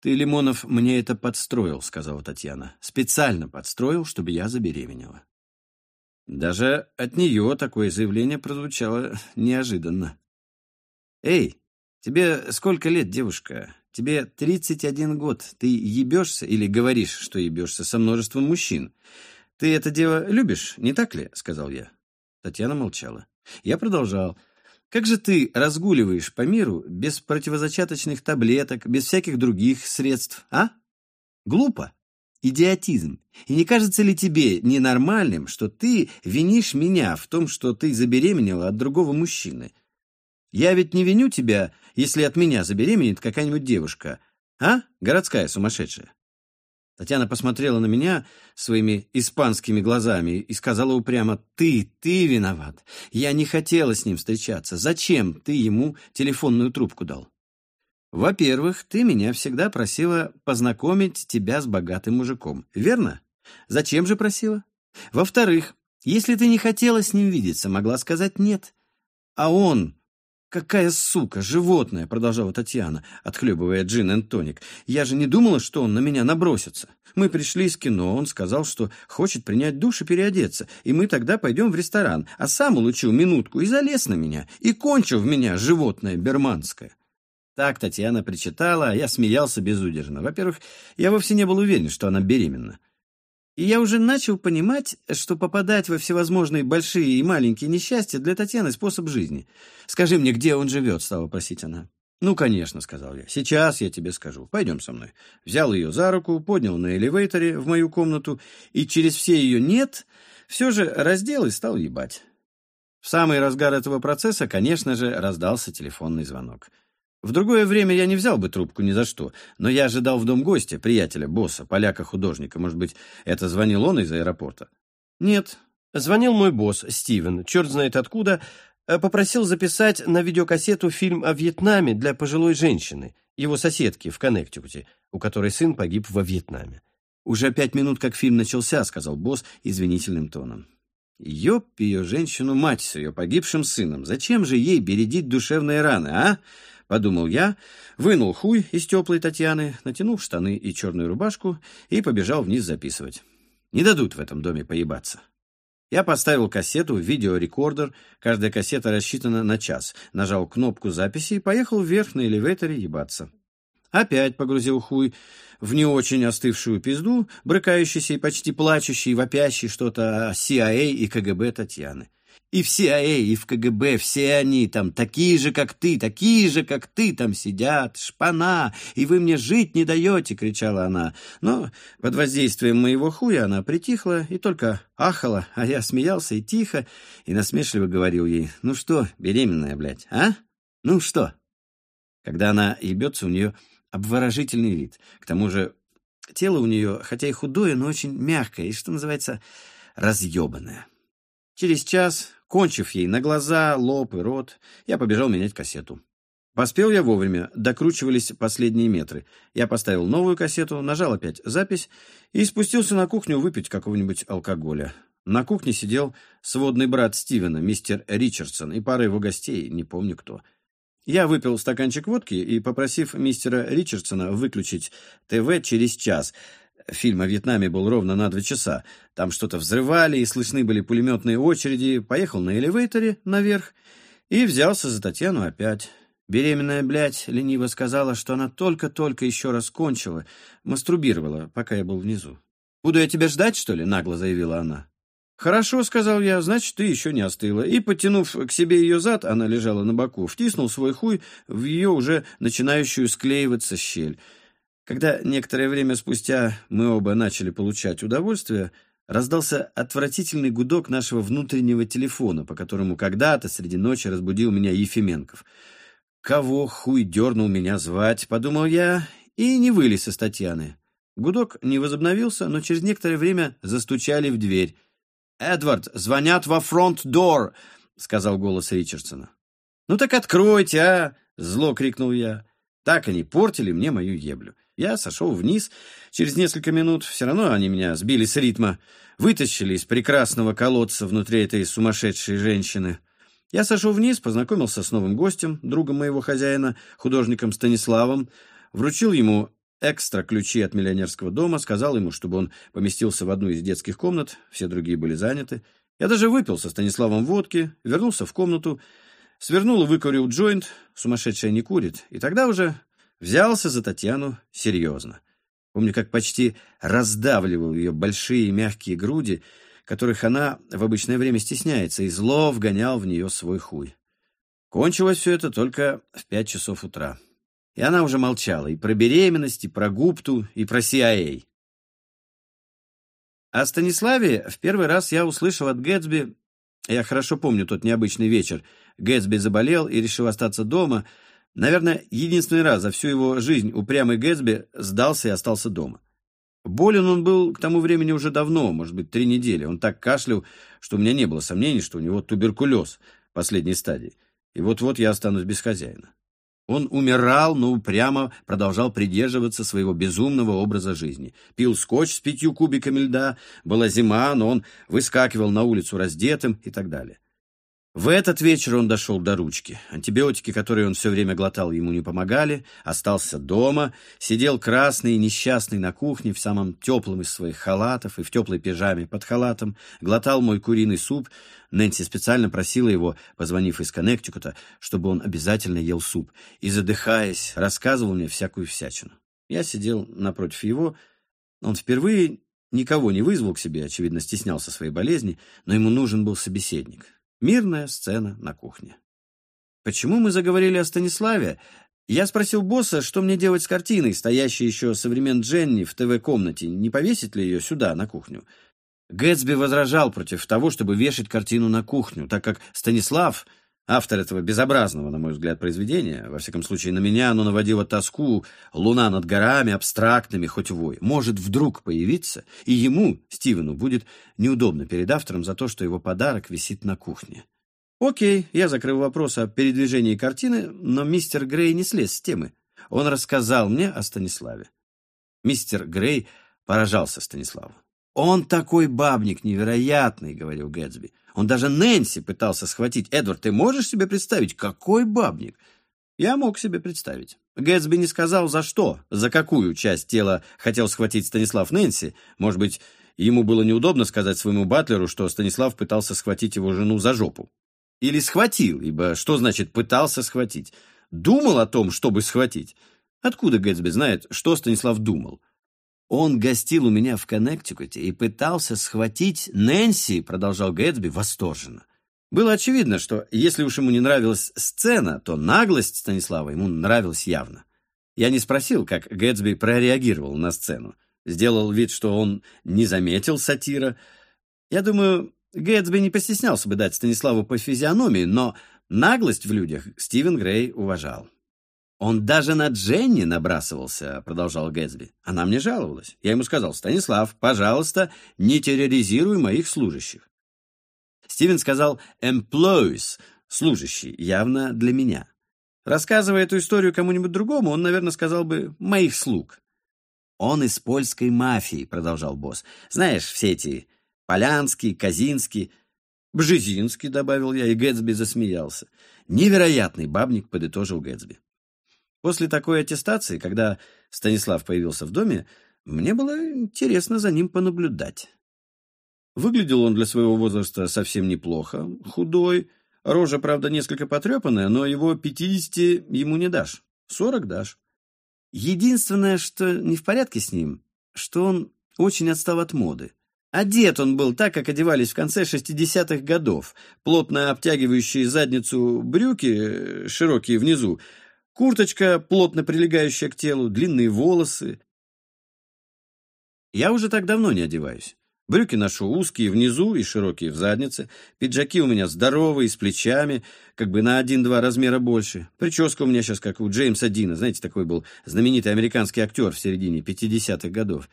«Ты, Лимонов, мне это подстроил», — сказала Татьяна. «Специально подстроил, чтобы я забеременела». Даже от нее такое заявление прозвучало неожиданно. «Эй, тебе сколько лет, девушка? Тебе 31 год. Ты ебешься или говоришь, что ебешься со множеством мужчин? Ты это дело любишь, не так ли?» — сказал я. Татьяна молчала. Я продолжал. Как же ты разгуливаешь по миру без противозачаточных таблеток, без всяких других средств, а? Глупо. Идиотизм. И не кажется ли тебе ненормальным, что ты винишь меня в том, что ты забеременела от другого мужчины? Я ведь не виню тебя, если от меня забеременеет какая-нибудь девушка, а? Городская сумасшедшая. Татьяна посмотрела на меня своими испанскими глазами и сказала упрямо, «Ты, ты виноват. Я не хотела с ним встречаться. Зачем ты ему телефонную трубку дал?» «Во-первых, ты меня всегда просила познакомить тебя с богатым мужиком, верно? Зачем же просила? Во-вторых, если ты не хотела с ним видеться, могла сказать «нет». А он, «Какая сука, животное!» — продолжала Татьяна, отхлебывая джин и тоник. «Я же не думала, что он на меня набросится. Мы пришли из кино, он сказал, что хочет принять душ и переодеться, и мы тогда пойдем в ресторан, а сам улучил минутку и залез на меня, и кончил в меня животное берманское». Так Татьяна причитала, а я смеялся безудержно. Во-первых, я вовсе не был уверен, что она беременна. И я уже начал понимать, что попадать во всевозможные большие и маленькие несчастья для Татьяны способ жизни. «Скажи мне, где он живет?» — стала просить она. «Ну, конечно», — сказал я. «Сейчас я тебе скажу. Пойдем со мной». Взял ее за руку, поднял на элевейторе в мою комнату и через все ее «нет» все же раздел и стал ебать. В самый разгар этого процесса, конечно же, раздался телефонный звонок. В другое время я не взял бы трубку ни за что, но я ожидал в дом гостя, приятеля, босса, поляка-художника. Может быть, это звонил он из аэропорта? Нет. Звонил мой босс, Стивен, черт знает откуда, э, попросил записать на видеокассету фильм о Вьетнаме для пожилой женщины, его соседки в Коннектикуте, у которой сын погиб во Вьетнаме. «Уже пять минут, как фильм начался», — сказал босс извинительным тоном. «Ёб ее женщину-мать с ее погибшим сыном! Зачем же ей бередить душевные раны, а? Подумал я, вынул хуй из теплой Татьяны, натянул штаны и черную рубашку и побежал вниз записывать. Не дадут в этом доме поебаться. Я поставил кассету в видеорекордер, каждая кассета рассчитана на час, нажал кнопку записи и поехал вверх на элеваторе ебаться. Опять погрузил хуй в не очень остывшую пизду, брыкающийся и почти плачущий, вопящий что-то о CIA и КГБ Татьяны. И в CIA, и в КГБ, все они там такие же, как ты, такие же, как ты там сидят, шпана, и вы мне жить не даете, кричала она. Но под воздействием моего хуя она притихла и только ахала, а я смеялся и тихо, и насмешливо говорил ей, ну что, беременная, блядь, а? Ну что? Когда она ебется, у нее обворожительный вид. К тому же тело у нее, хотя и худое, но очень мягкое и, что называется, разъебанное. Через час Кончив ей на глаза, лоб и рот, я побежал менять кассету. Поспел я вовремя, докручивались последние метры. Я поставил новую кассету, нажал опять запись и спустился на кухню выпить какого-нибудь алкоголя. На кухне сидел сводный брат Стивена, мистер Ричардсон, и пара его гостей, не помню кто. Я выпил стаканчик водки и, попросив мистера Ричардсона выключить ТВ через час, Фильм о Вьетнаме был ровно на два часа. Там что-то взрывали, и слышны были пулеметные очереди. Поехал на элевейторе наверх и взялся за Татьяну опять. Беременная, блядь, лениво сказала, что она только-только еще раз кончила, мастурбировала, пока я был внизу. «Буду я тебя ждать, что ли?» — нагло заявила она. «Хорошо», — сказал я, — «значит, ты еще не остыла». И, потянув к себе ее зад, она лежала на боку, втиснул свой хуй в ее уже начинающую склеиваться щель. Когда некоторое время спустя мы оба начали получать удовольствие, раздался отвратительный гудок нашего внутреннего телефона, по которому когда-то среди ночи разбудил меня Ефименков. «Кого хуй дернул меня звать?» — подумал я, и не вылез из Татьяны. Гудок не возобновился, но через некоторое время застучали в дверь. «Эдвард, звонят во фронт-дор!» — сказал голос Ричардсона. «Ну так откройте, а!» — зло крикнул я. Так они портили мне мою еблю. Я сошел вниз. Через несколько минут все равно они меня сбили с ритма. Вытащили из прекрасного колодца внутри этой сумасшедшей женщины. Я сошел вниз, познакомился с новым гостем, другом моего хозяина, художником Станиславом, вручил ему экстра ключи от миллионерского дома, сказал ему, чтобы он поместился в одну из детских комнат, все другие были заняты. Я даже выпил со Станиславом водки, вернулся в комнату, свернул и выкурил джойнт, сумасшедшая не курит, и тогда уже Взялся за Татьяну серьезно. Помню, как почти раздавливал ее большие мягкие груди, которых она в обычное время стесняется, и зло вгонял в нее свой хуй. Кончилось все это только в пять часов утра. И она уже молчала и про беременность, и про Гупту, и про CIA. О Станиславе в первый раз я услышал от Гэтсби, я хорошо помню тот необычный вечер, Гэтсби заболел и решил остаться дома — Наверное, единственный раз за всю его жизнь упрямый Гэтсби сдался и остался дома. Болен он был к тому времени уже давно, может быть, три недели. Он так кашлял, что у меня не было сомнений, что у него туберкулез последней стадии. И вот-вот я останусь без хозяина. Он умирал, но упрямо продолжал придерживаться своего безумного образа жизни. Пил скотч с пятью кубиками льда, была зима, но он выскакивал на улицу раздетым и так далее. В этот вечер он дошел до ручки. Антибиотики, которые он все время глотал, ему не помогали. Остался дома, сидел красный и несчастный на кухне в самом теплом из своих халатов и в теплой пижаме под халатом, глотал мой куриный суп. Нэнси специально просила его, позвонив из Коннектикута, чтобы он обязательно ел суп, и, задыхаясь, рассказывал мне всякую всячину. Я сидел напротив его. Он впервые никого не вызвал к себе, очевидно, стеснялся своей болезни, но ему нужен был собеседник. Мирная сцена на кухне. Почему мы заговорили о Станиславе? Я спросил босса, что мне делать с картиной, стоящей еще со времен Дженни в ТВ-комнате, не повесить ли ее сюда, на кухню. Гэтсби возражал против того, чтобы вешать картину на кухню, так как Станислав Автор этого безобразного, на мой взгляд, произведения, во всяком случае на меня оно наводило тоску, луна над горами, абстрактными, хоть вой, может вдруг появиться, и ему, Стивену, будет неудобно перед автором за то, что его подарок висит на кухне. Окей, я закрыл вопрос о передвижении картины, но мистер Грей не слез с темы. Он рассказал мне о Станиславе. Мистер Грей поражался Станиславу. «Он такой бабник невероятный», — говорил Гэтсби. Он даже Нэнси пытался схватить. Эдвард, ты можешь себе представить, какой бабник? Я мог себе представить. Гэтсби не сказал, за что, за какую часть тела хотел схватить Станислав Нэнси. Может быть, ему было неудобно сказать своему батлеру, что Станислав пытался схватить его жену за жопу. Или схватил, ибо что значит «пытался схватить»? Думал о том, чтобы схватить. Откуда Гэтсби знает, что Станислав думал? Он гостил у меня в Коннектикуте и пытался схватить Нэнси, продолжал Гэтсби восторженно. Было очевидно, что если уж ему не нравилась сцена, то наглость Станислава ему нравилась явно. Я не спросил, как Гэтсби прореагировал на сцену. Сделал вид, что он не заметил сатира. Я думаю, Гэтсби не постеснялся бы дать Станиславу по физиономии, но наглость в людях Стивен Грей уважал. «Он даже на Дженни набрасывался», — продолжал Гэтсби. Она мне жаловалась. Я ему сказал, «Станислав, пожалуйста, не терроризируй моих служащих». Стивен сказал «employees», служащий, явно для меня. Рассказывая эту историю кому-нибудь другому, он, наверное, сказал бы «моих слуг». «Он из польской мафии», — продолжал босс. «Знаешь, все эти Полянский, Казинский...» «Бжезинский», — добавил я, и Гэтсби засмеялся. «Невероятный бабник», — подытожил Гэтсби. После такой аттестации, когда Станислав появился в доме, мне было интересно за ним понаблюдать. Выглядел он для своего возраста совсем неплохо, худой, рожа, правда, несколько потрепанная, но его пятидесяти ему не дашь, сорок дашь. Единственное, что не в порядке с ним, что он очень отстал от моды. Одет он был так, как одевались в конце шестидесятых годов. Плотно обтягивающие задницу брюки, широкие внизу, курточка, плотно прилегающая к телу, длинные волосы. Я уже так давно не одеваюсь. Брюки ношу узкие внизу и широкие в заднице. Пиджаки у меня здоровые, с плечами, как бы на один-два размера больше. Прическа у меня сейчас как у Джеймса Дина. Знаете, такой был знаменитый американский актер в середине 50-х годов.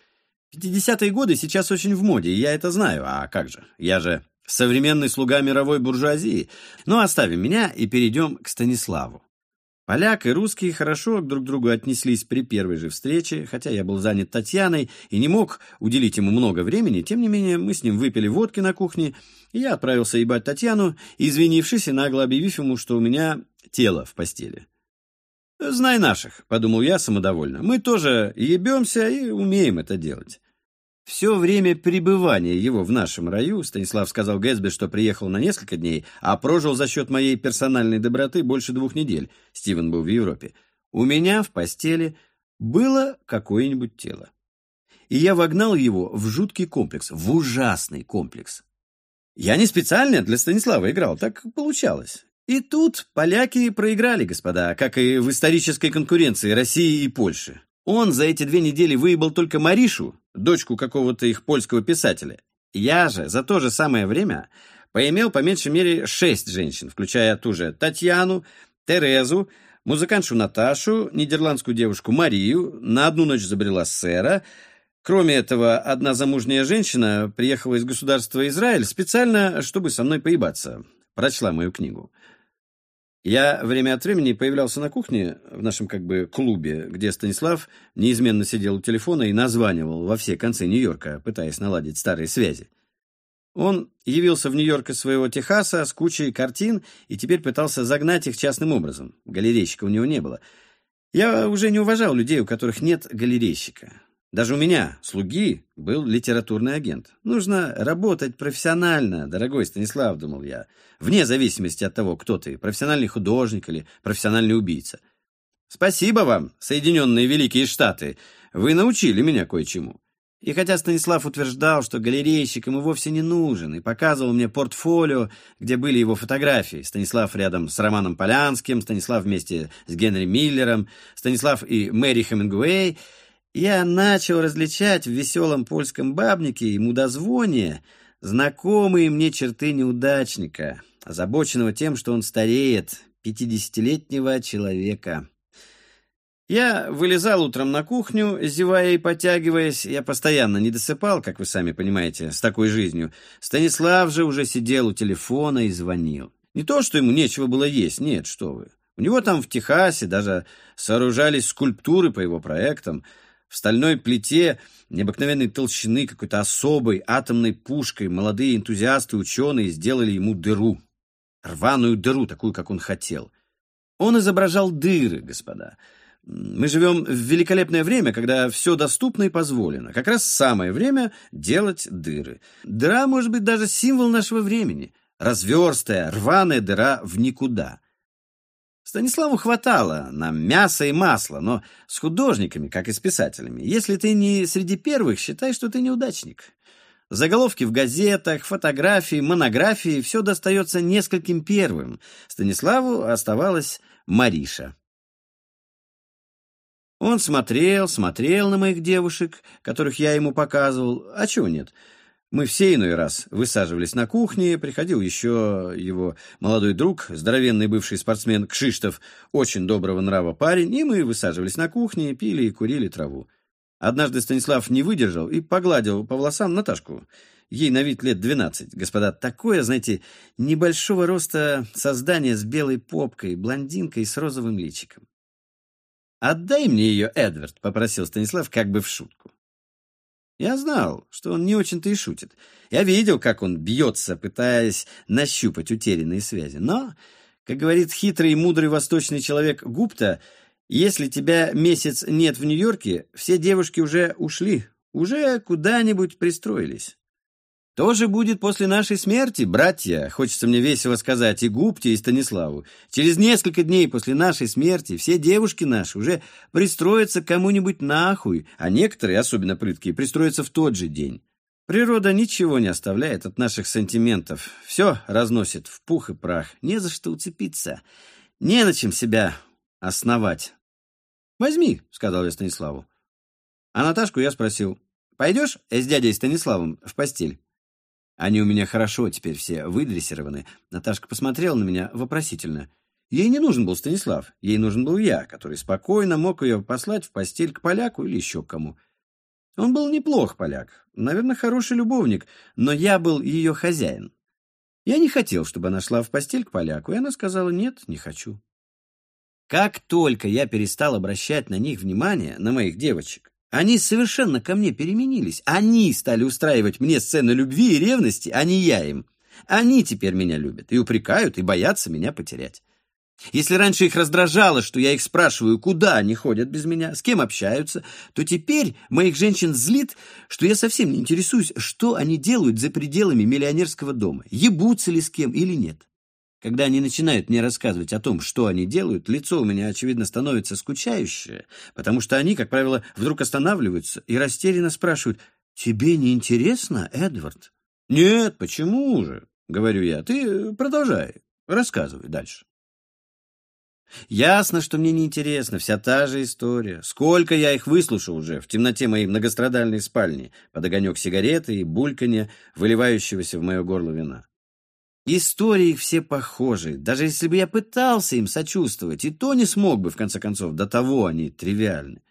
50-е годы сейчас очень в моде, и я это знаю. А как же? Я же современный слуга мировой буржуазии. Ну, оставим меня и перейдем к Станиславу. Поляк и русский хорошо друг к другу отнеслись при первой же встрече, хотя я был занят Татьяной и не мог уделить ему много времени, тем не менее мы с ним выпили водки на кухне, и я отправился ебать Татьяну, извинившись и нагло объявив ему, что у меня тело в постели. «Знай наших», — подумал я самодовольно, — «мы тоже ебемся и умеем это делать». Все время пребывания его в нашем раю Станислав сказал Гэтсби, что приехал на несколько дней, а прожил за счет моей персональной доброты больше двух недель. Стивен был в Европе. У меня в постели было какое-нибудь тело. И я вогнал его в жуткий комплекс, в ужасный комплекс. Я не специально для Станислава играл, так получалось. И тут поляки проиграли, господа, как и в исторической конкуренции России и Польши. Он за эти две недели выебал только Маришу, дочку какого-то их польского писателя. Я же за то же самое время поимел по меньшей мере шесть женщин, включая ту же Татьяну, Терезу, музыкантшу Наташу, нидерландскую девушку Марию, на одну ночь забрела сэра. Кроме этого, одна замужняя женщина приехала из государства Израиль специально, чтобы со мной поебаться. Прочла мою книгу. Я время от времени появлялся на кухне в нашем как бы клубе, где Станислав неизменно сидел у телефона и названивал во все концы Нью-Йорка, пытаясь наладить старые связи. Он явился в Нью-Йорк из своего Техаса с кучей картин и теперь пытался загнать их частным образом. Галерейщика у него не было. Я уже не уважал людей, у которых нет галерейщика. Даже у меня, слуги, был литературный агент. Нужно работать профессионально, дорогой Станислав, думал я, вне зависимости от того, кто ты, профессиональный художник или профессиональный убийца. Спасибо вам, Соединенные Великие Штаты, вы научили меня кое-чему. И хотя Станислав утверждал, что галерейщик ему вовсе не нужен, и показывал мне портфолио, где были его фотографии, Станислав рядом с Романом Полянским, Станислав вместе с Генри Миллером, Станислав и Мэри Хемингуэй, я начал различать в веселом польском бабнике и мудозвоне знакомые мне черты неудачника, озабоченного тем, что он стареет, пятидесятилетнего человека. Я вылезал утром на кухню, зевая и потягиваясь. Я постоянно не досыпал, как вы сами понимаете, с такой жизнью. Станислав же уже сидел у телефона и звонил. Не то, что ему нечего было есть, нет, что вы. У него там в Техасе даже сооружались скульптуры по его проектам — в стальной плите необыкновенной толщины какой-то особой атомной пушкой молодые энтузиасты-ученые сделали ему дыру. Рваную дыру, такую, как он хотел. Он изображал дыры, господа. Мы живем в великолепное время, когда все доступно и позволено. Как раз самое время делать дыры. Дыра может быть даже символ нашего времени. Разверстая, рваная дыра в никуда. Станиславу хватало нам мяса и масла, но с художниками, как и с писателями, если ты не среди первых, считай, что ты неудачник. Заголовки в газетах, фотографии, монографии – все достается нескольким первым. Станиславу оставалась Мариша. Он смотрел, смотрел на моих девушек, которых я ему показывал. А чего нет? Мы все иной раз высаживались на кухне, приходил еще его молодой друг, здоровенный бывший спортсмен Кшиштов, очень доброго нрава парень, и мы высаживались на кухне, пили и курили траву. Однажды Станислав не выдержал и погладил по волосам Наташку. Ей на вид лет двенадцать. Господа, такое, знаете, небольшого роста создание с белой попкой, блондинкой с розовым личиком. «Отдай мне ее, Эдвард», — попросил Станислав как бы в шутку. Я знал, что он не очень-то и шутит. Я видел, как он бьется, пытаясь нащупать утерянные связи. Но, как говорит хитрый и мудрый восточный человек Гупта, если тебя месяц нет в Нью-Йорке, все девушки уже ушли, уже куда-нибудь пристроились. То же будет после нашей смерти, братья, хочется мне весело сказать, и Гупте, и Станиславу. Через несколько дней после нашей смерти все девушки наши уже пристроятся кому-нибудь нахуй, а некоторые, особенно прыткие, пристроятся в тот же день. Природа ничего не оставляет от наших сантиментов. Все разносит в пух и прах. Не за что уцепиться. Не на чем себя основать. «Возьми», — сказал я Станиславу. А Наташку я спросил, «Пойдешь с дядей Станиславом в постель?» Они у меня хорошо теперь все выдрессированы. Наташка посмотрела на меня вопросительно. Ей не нужен был Станислав, ей нужен был я, который спокойно мог ее послать в постель к поляку или еще к кому. Он был неплох поляк, наверное, хороший любовник, но я был ее хозяин. Я не хотел, чтобы она шла в постель к поляку, и она сказала «нет, не хочу». Как только я перестал обращать на них внимание, на моих девочек, они совершенно ко мне переменились. Они стали устраивать мне сцены любви и ревности, а не я им. Они теперь меня любят и упрекают, и боятся меня потерять. Если раньше их раздражало, что я их спрашиваю, куда они ходят без меня, с кем общаются, то теперь моих женщин злит, что я совсем не интересуюсь, что они делают за пределами миллионерского дома, ебутся ли с кем или нет. Когда они начинают мне рассказывать о том, что они делают, лицо у меня, очевидно, становится скучающее, потому что они, как правило, вдруг останавливаются и растерянно спрашивают, «Тебе не интересно, Эдвард?» «Нет, почему же?» — говорю я. «Ты продолжай, рассказывай дальше». Ясно, что мне не интересно, вся та же история. Сколько я их выслушал уже в темноте моей многострадальной спальни, под огонек сигареты и бульканье, выливающегося в мое горло вина. Истории все похожи. Даже если бы я пытался им сочувствовать, и то не смог бы, в конце концов, до того они тривиальны.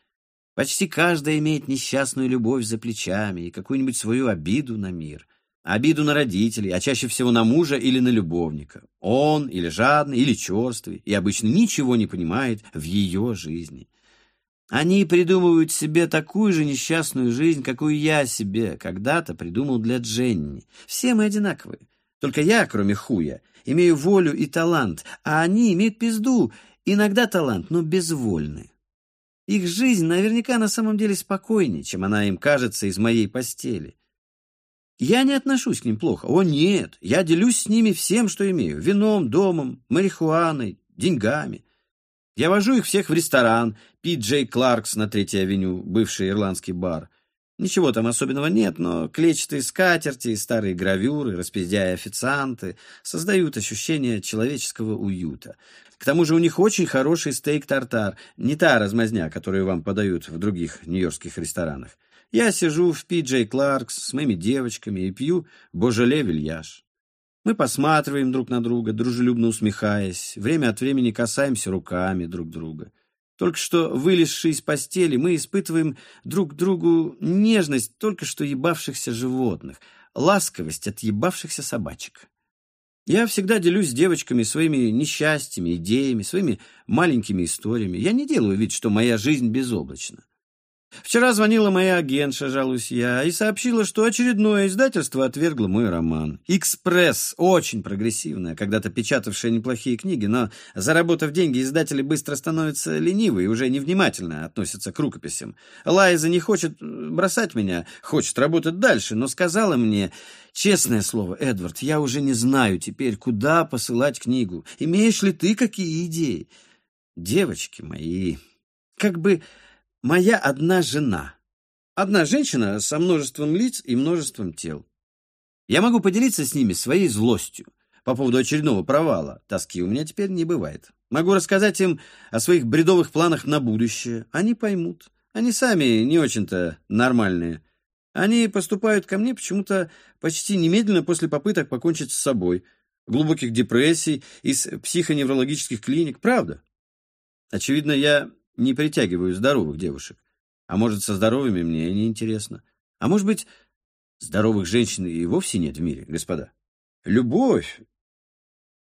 Почти каждая имеет несчастную любовь за плечами и какую-нибудь свою обиду на мир. Обиду на родителей, а чаще всего на мужа или на любовника. Он или жадный, или черствый, и обычно ничего не понимает в ее жизни. Они придумывают себе такую же несчастную жизнь, какую я себе когда-то придумал для Дженни. Все мы одинаковые. Только я, кроме хуя, имею волю и талант, а они имеют пизду, иногда талант, но безвольны. Их жизнь наверняка на самом деле спокойнее, чем она им кажется из моей постели. Я не отношусь к ним плохо. О, нет, я делюсь с ними всем, что имею. Вином, домом, марихуаной, деньгами. Я вожу их всех в ресторан, Пи Джей Кларкс на Третьей авеню, бывший ирландский бар. Ничего там особенного нет, но клетчатые скатерти, старые гравюры, распиздяя официанты создают ощущение человеческого уюта. К тому же у них очень хороший стейк-тартар, не та размазня, которую вам подают в других нью-йоркских ресторанах. Я сижу в Пи-Джей Кларкс с моими девочками и пью божеле вильяж. Мы посматриваем друг на друга, дружелюбно усмехаясь, время от времени касаемся руками друг друга. Только что вылезшие из постели, мы испытываем друг другу нежность только что ебавшихся животных, ласковость от ебавшихся собачек. Я всегда делюсь с девочками своими несчастьями, идеями, своими маленькими историями. Я не делаю вид, что моя жизнь безоблачна. Вчера звонила моя агентша, жалуюсь я, и сообщила, что очередное издательство отвергло мой роман. «Экспресс» очень прогрессивная, когда-то печатавшая неплохие книги, но, заработав деньги, издатели быстро становятся ленивы и уже невнимательно относятся к рукописям. Лайза не хочет бросать меня, хочет работать дальше, но сказала мне, честное слово, Эдвард, я уже не знаю теперь, куда посылать книгу. Имеешь ли ты какие идеи? Девочки мои, как бы моя одна жена. Одна женщина со множеством лиц и множеством тел. Я могу поделиться с ними своей злостью по поводу очередного провала. Тоски у меня теперь не бывает. Могу рассказать им о своих бредовых планах на будущее. Они поймут. Они сами не очень-то нормальные. Они поступают ко мне почему-то почти немедленно после попыток покончить с собой, глубоких депрессий, из психоневрологических клиник. Правда. Очевидно, я не притягиваю здоровых девушек. А может, со здоровыми мне не интересно. А может быть, здоровых женщин и вовсе нет в мире, господа. Любовь.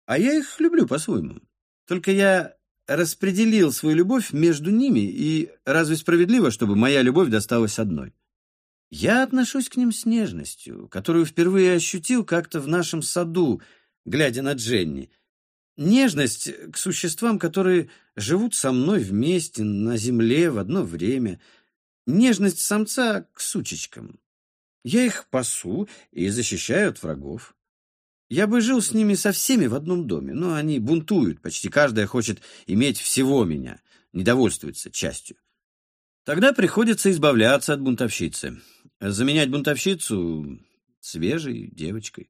А я их люблю по-своему. Только я распределил свою любовь между ними, и разве справедливо, чтобы моя любовь досталась одной? Я отношусь к ним с нежностью, которую впервые ощутил как-то в нашем саду, глядя на Дженни — Нежность к существам, которые живут со мной вместе, на земле, в одно время. Нежность самца к сучечкам. Я их пасу и защищаю от врагов. Я бы жил с ними со всеми в одном доме, но они бунтуют, почти каждая хочет иметь всего меня, недовольствуется частью. Тогда приходится избавляться от бунтовщицы, заменять бунтовщицу свежей девочкой.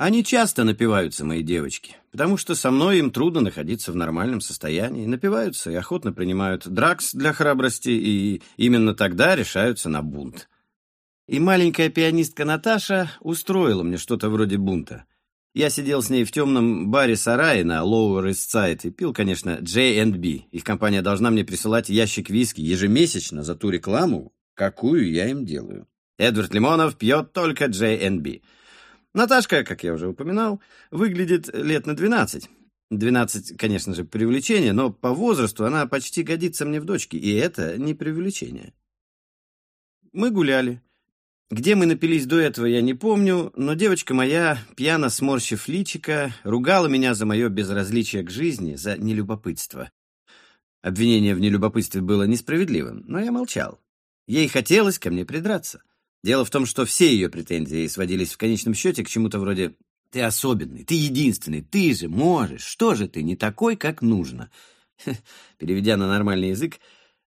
Они часто напиваются, мои девочки, потому что со мной им трудно находиться в нормальном состоянии. Напиваются и охотно принимают дракс для храбрости, и именно тогда решаются на бунт. И маленькая пианистка Наташа устроила мне что-то вроде бунта. Я сидел с ней в темном баре-сарае на Lower East Side и пил, конечно, J&B. Их компания должна мне присылать ящик виски ежемесячно за ту рекламу, какую я им делаю. Эдвард Лимонов пьет только J&B. Наташка, как я уже упоминал, выглядит лет на 12. 12, конечно же, привлечение, но по возрасту она почти годится мне в дочке, и это не привлечение. Мы гуляли. Где мы напились до этого, я не помню, но девочка моя, пьяно сморщив личика, ругала меня за мое безразличие к жизни, за нелюбопытство. Обвинение в нелюбопытстве было несправедливым, но я молчал. Ей хотелось ко мне придраться. Дело в том, что все ее претензии сводились в конечном счете к чему-то вроде «ты особенный, ты единственный, ты же можешь, что же ты не такой, как нужно?» *laughs* Переведя на нормальный язык,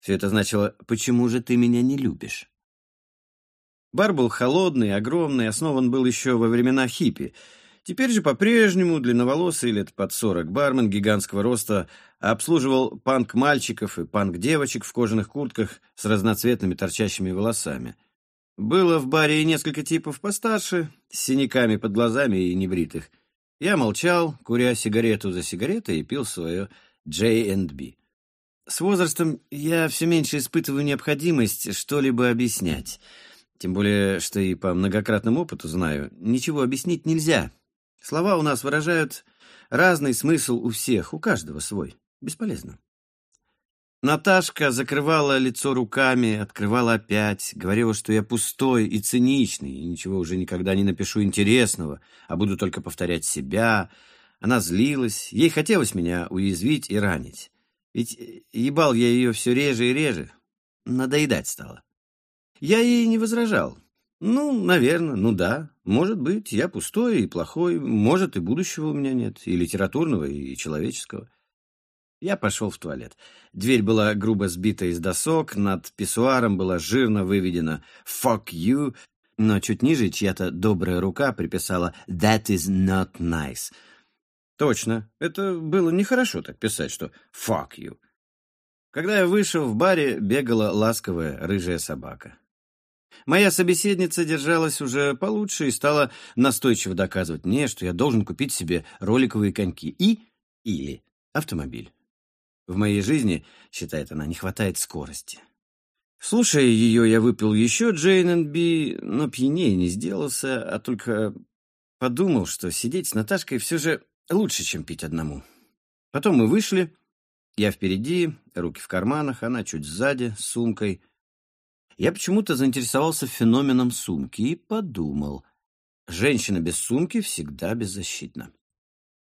все это значило «почему же ты меня не любишь?» Бар был холодный, огромный, основан был еще во времена хиппи. Теперь же по-прежнему длинноволосый лет под сорок бармен гигантского роста обслуживал панк-мальчиков и панк-девочек в кожаных куртках с разноцветными торчащими волосами — было в баре и несколько типов постарше, с синяками под глазами и небритых. Я молчал, куря сигарету за сигаретой и пил свое J&B. С возрастом я все меньше испытываю необходимость что-либо объяснять. Тем более, что и по многократному опыту знаю, ничего объяснить нельзя. Слова у нас выражают разный смысл у всех, у каждого свой. Бесполезно. Наташка закрывала лицо руками, открывала опять, говорила, что я пустой и циничный, и ничего уже никогда не напишу интересного, а буду только повторять себя. Она злилась, ей хотелось меня уязвить и ранить. Ведь ебал я ее все реже и реже, надоедать стало. Я ей не возражал. Ну, наверное, ну да, может быть, я пустой и плохой, может, и будущего у меня нет, и литературного, и человеческого. Я пошел в туалет. Дверь была грубо сбита из досок, над писсуаром была жирно выведена «fuck you», но чуть ниже чья-то добрая рука приписала «that is not nice». Точно, это было нехорошо так писать, что «fuck you». Когда я вышел, в баре бегала ласковая рыжая собака. Моя собеседница держалась уже получше и стала настойчиво доказывать мне, что я должен купить себе роликовые коньки и или автомобиль. В моей жизни, считает она, не хватает скорости. Слушая ее, я выпил еще Джейн Би, но пьянее не сделался, а только подумал, что сидеть с Наташкой все же лучше, чем пить одному. Потом мы вышли. Я впереди, руки в карманах, она чуть сзади, с сумкой. Я почему-то заинтересовался феноменом сумки и подумал. Женщина без сумки всегда беззащитна.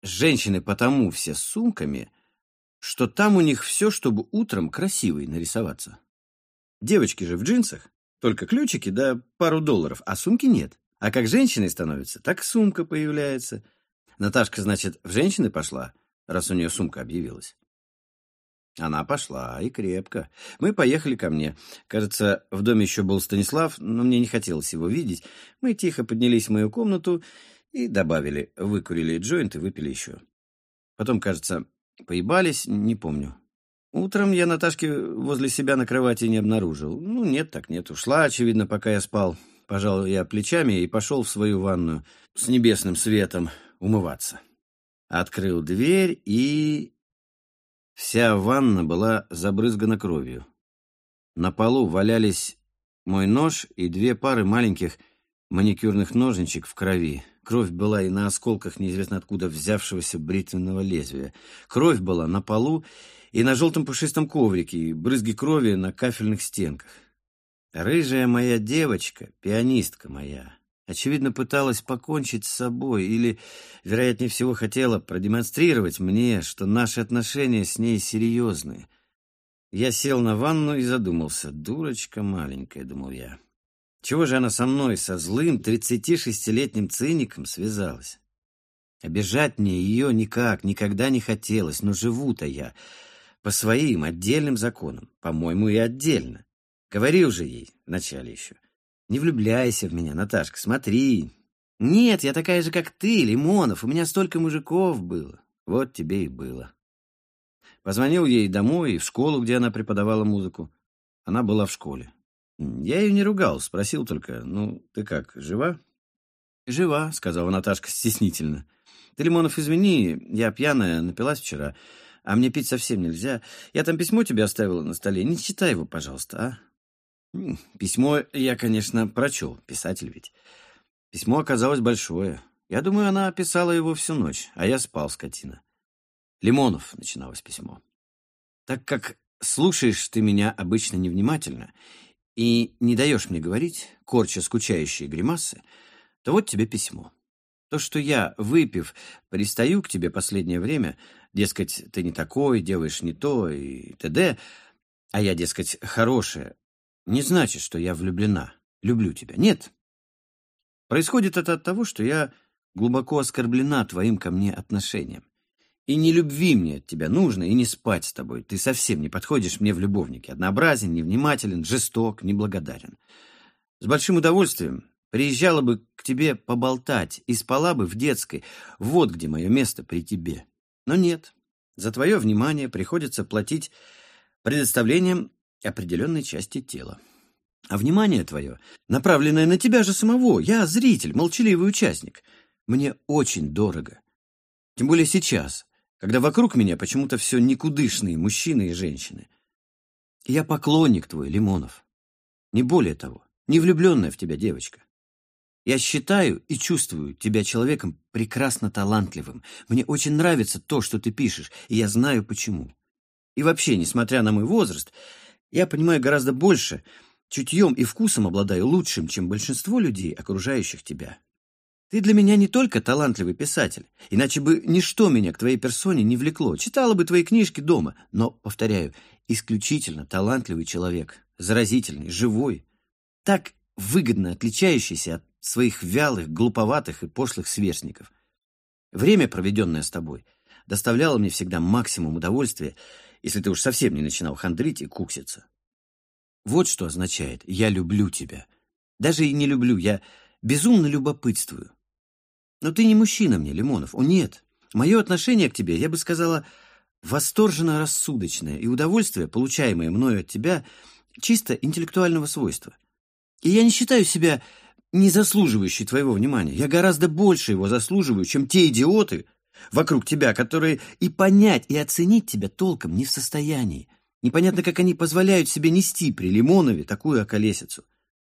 Женщины потому все с сумками, что там у них все, чтобы утром красивой нарисоваться. Девочки же в джинсах, только ключики да пару долларов, а сумки нет. А как женщиной становится, так сумка появляется. Наташка, значит, в женщины пошла, раз у нее сумка объявилась. Она пошла, и крепко. Мы поехали ко мне. Кажется, в доме еще был Станислав, но мне не хотелось его видеть. Мы тихо поднялись в мою комнату и добавили. Выкурили джойнт и выпили еще. Потом, кажется, поебались, не помню. Утром я Наташки возле себя на кровати не обнаружил. Ну, нет так нет. Ушла, очевидно, пока я спал. Пожал я плечами и пошел в свою ванную с небесным светом умываться. Открыл дверь и... Вся ванна была забрызгана кровью. На полу валялись мой нож и две пары маленьких маникюрных ножничек в крови. Кровь была и на осколках неизвестно откуда взявшегося бритвенного лезвия. Кровь была на полу и на желтом пушистом коврике, и брызги крови на кафельных стенках. Рыжая моя девочка, пианистка моя, очевидно, пыталась покончить с собой или, вероятнее всего, хотела продемонстрировать мне, что наши отношения с ней серьезны. Я сел на ванну и задумался. «Дурочка маленькая», — думал я. Чего же она со мной, со злым 36-летним циником, связалась? Обижать мне ее никак, никогда не хотелось, но живу-то я по своим отдельным законам, по-моему, и отдельно. Говорил же ей вначале еще. Не влюбляйся в меня, Наташка, смотри. Нет, я такая же, как ты, Лимонов, у меня столько мужиков было. Вот тебе и было. Позвонил ей домой и в школу, где она преподавала музыку. Она была в школе. Я ее не ругал, спросил только, ну, ты как, жива? Жива, сказала Наташка стеснительно. Ты, Лимонов, извини, я пьяная, напилась вчера, а мне пить совсем нельзя. Я там письмо тебе оставила на столе, не читай его, пожалуйста, а? Письмо я, конечно, прочел, писатель ведь. Письмо оказалось большое. Я думаю, она писала его всю ночь, а я спал, скотина. Лимонов, начиналось письмо. Так как слушаешь ты меня обычно невнимательно и не даешь мне говорить, корча скучающие гримасы, то вот тебе письмо. То, что я, выпив, пристаю к тебе последнее время, дескать, ты не такой, делаешь не то и т.д., а я, дескать, хорошая, не значит, что я влюблена, люблю тебя. Нет. Происходит это от того, что я глубоко оскорблена твоим ко мне отношением. И не любви мне от тебя нужно, и не спать с тобой. Ты совсем не подходишь мне в любовнике. Однообразен, невнимателен, жесток, неблагодарен. С большим удовольствием приезжала бы к тебе поболтать и спала бы в детской. Вот где мое место при тебе. Но нет. За твое внимание приходится платить предоставлением определенной части тела. А внимание твое, направленное на тебя же самого, я зритель, молчаливый участник, мне очень дорого. Тем более сейчас, когда вокруг меня почему-то все никудышные мужчины и женщины. Я поклонник твой, Лимонов. Не более того, не влюбленная в тебя девочка. Я считаю и чувствую тебя человеком прекрасно талантливым. Мне очень нравится то, что ты пишешь, и я знаю почему. И вообще, несмотря на мой возраст, я понимаю гораздо больше, чутьем и вкусом обладаю лучшим, чем большинство людей, окружающих тебя. Ты для меня не только талантливый писатель, иначе бы ничто меня к твоей персоне не влекло. Читала бы твои книжки дома, но, повторяю, исключительно талантливый человек, заразительный, живой, так выгодно отличающийся от своих вялых, глуповатых и пошлых сверстников. Время, проведенное с тобой, доставляло мне всегда максимум удовольствия, если ты уж совсем не начинал хандрить и кукситься. Вот что означает «я люблю тебя». Даже и не люблю, я безумно любопытствую. Но ты не мужчина мне, Лимонов, о нет. Мое отношение к тебе, я бы сказала, восторженно рассудочное, и удовольствие, получаемое мною от тебя, чисто интеллектуального свойства. И я не считаю себя не заслуживающей твоего внимания. Я гораздо больше его заслуживаю, чем те идиоты, вокруг тебя, которые и понять, и оценить тебя толком не в состоянии. Непонятно, как они позволяют себе нести при Лимонове такую околесицу.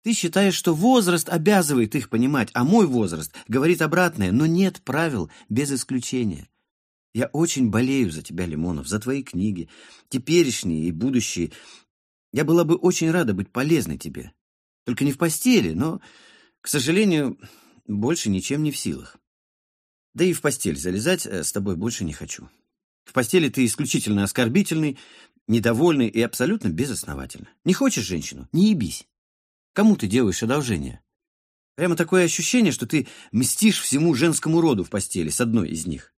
Ты считаешь, что возраст обязывает их понимать, а мой возраст говорит обратное, но нет правил без исключения. Я очень болею за тебя, Лимонов, за твои книги, теперешние и будущие. Я была бы очень рада быть полезной тебе. Только не в постели, но, к сожалению, больше ничем не в силах. Да и в постель залезать э, с тобой больше не хочу. В постели ты исключительно оскорбительный, недовольный и абсолютно безосновательно. Не хочешь женщину? Не ебись. Кому ты делаешь одолжение? Прямо такое ощущение, что ты мстишь всему женскому роду в постели с одной из них.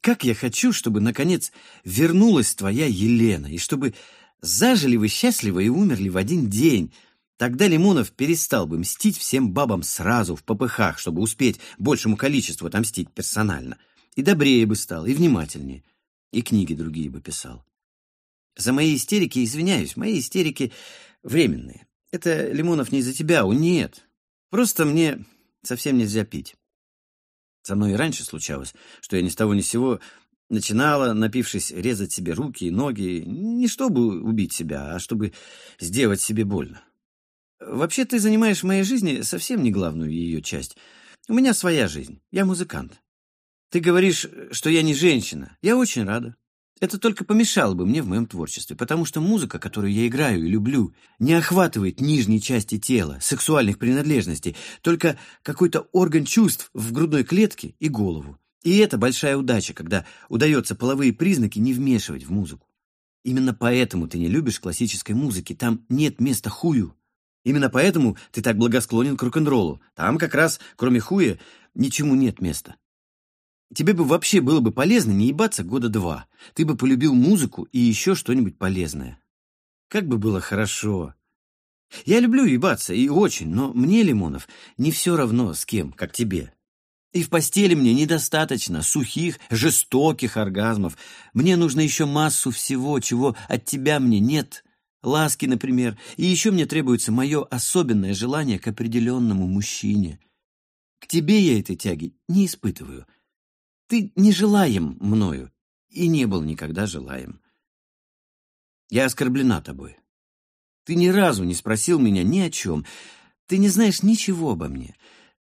Как я хочу, чтобы, наконец, вернулась твоя Елена, и чтобы зажили вы счастливо и умерли в один день. Тогда Лимонов перестал бы мстить всем бабам сразу, в попыхах, чтобы успеть большему количеству отомстить персонально. И добрее бы стал, и внимательнее. И книги другие бы писал. За мои истерики извиняюсь, мои истерики временные. Это, Лимонов, не из-за тебя, у нет. Просто мне совсем нельзя пить. Со мной и раньше случалось, что я ни с того ни с сего начинала, напившись, резать себе руки и ноги, не чтобы убить себя, а чтобы сделать себе больно. Вообще, ты занимаешь в моей жизни совсем не главную ее часть. У меня своя жизнь, я музыкант. Ты говоришь, что я не женщина. Я очень рада. Это только помешало бы мне в моем творчестве, потому что музыка, которую я играю и люблю, не охватывает нижней части тела, сексуальных принадлежностей, только какой-то орган чувств в грудной клетке и голову. И это большая удача, когда удается половые признаки не вмешивать в музыку. Именно поэтому ты не любишь классической музыки, там нет места хую. Именно поэтому ты так благосклонен к рок-н-роллу. Там как раз, кроме хуя, ничему нет места. Тебе бы вообще было бы полезно не ебаться года два. Ты бы полюбил музыку и еще что-нибудь полезное. Как бы было хорошо. Я люблю ебаться, и очень, но мне, Лимонов, не все равно с кем, как тебе. И в постели мне недостаточно сухих, жестоких оргазмов. Мне нужно еще массу всего, чего от тебя мне нет. Ласки, например. И еще мне требуется мое особенное желание к определенному мужчине. К тебе я этой тяги не испытываю. Ты не желаем мною и не был никогда желаем. Я оскорблена тобой. Ты ни разу не спросил меня ни о чем. Ты не знаешь ничего обо мне.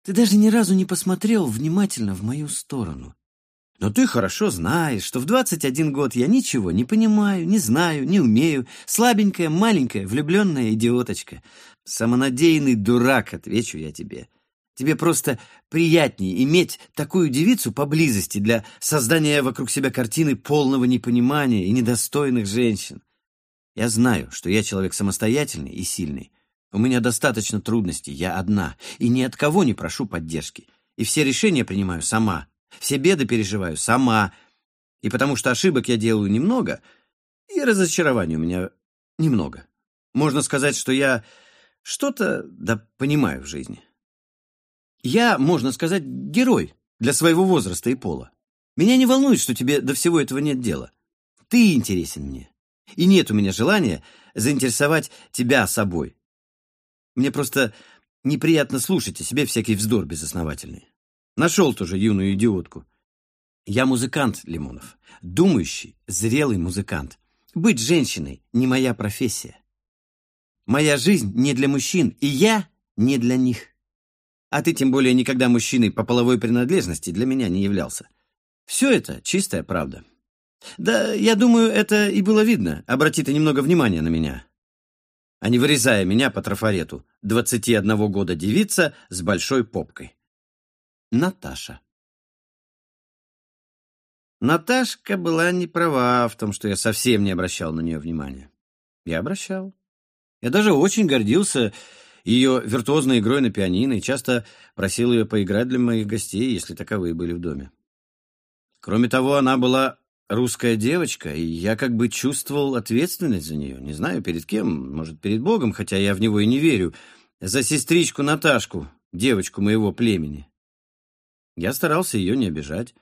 Ты даже ни разу не посмотрел внимательно в мою сторону. Но ты хорошо знаешь, что в 21 год я ничего не понимаю, не знаю, не умею. Слабенькая, маленькая, влюбленная идиоточка. Самонадеянный дурак, отвечу я тебе. Тебе просто приятнее иметь такую девицу поблизости для создания вокруг себя картины полного непонимания и недостойных женщин. Я знаю, что я человек самостоятельный и сильный. У меня достаточно трудностей, я одна, и ни от кого не прошу поддержки. И все решения принимаю сама, все беды переживаю сама. И потому что ошибок я делаю немного, и разочарований у меня немного. Можно сказать, что я что-то да понимаю в жизни. Я, можно сказать, герой для своего возраста и пола. Меня не волнует, что тебе до всего этого нет дела. Ты интересен мне. И нет у меня желания заинтересовать тебя собой. Мне просто неприятно слушать о себе всякий вздор безосновательный. Нашел тоже юную идиотку. Я музыкант, Лимонов. Думающий, зрелый музыкант. Быть женщиной не моя профессия. Моя жизнь не для мужчин, и я не для них. А ты тем более никогда мужчиной по половой принадлежности для меня не являлся. Все это чистая правда. Да, я думаю, это и было видно. Обрати ты немного внимания на меня. А не вырезая меня по трафарету. 21 года девица с большой попкой. Наташа. Наташка была не права в том, что я совсем не обращал на нее внимания. Я обращал. Я даже очень гордился ее виртуозной игрой на пианино и часто просил ее поиграть для моих гостей, если таковые были в доме. Кроме того, она была русская девочка, и я как бы чувствовал ответственность за нее. Не знаю, перед кем, может, перед Богом, хотя я в него и не верю. За сестричку Наташку, девочку моего племени. Я старался ее не обижать.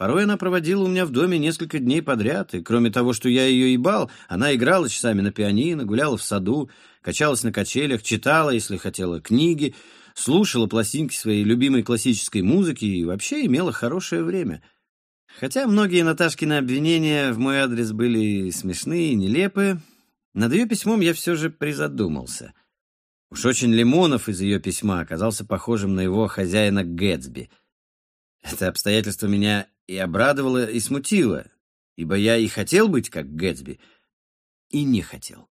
Порой она проводила у меня в доме несколько дней подряд, и кроме того, что я ее ебал, она играла часами на пианино, гуляла в саду, качалась на качелях, читала, если хотела, книги, слушала пластинки своей любимой классической музыки и вообще имела хорошее время. Хотя многие Наташкины обвинения в мой адрес были смешные и нелепые, над ее письмом я все же призадумался. Уж очень Лимонов из ее письма оказался похожим на его хозяина Гэтсби. Это обстоятельство меня и обрадовало, и смутило, ибо я и хотел быть как Гэтсби, и не хотел.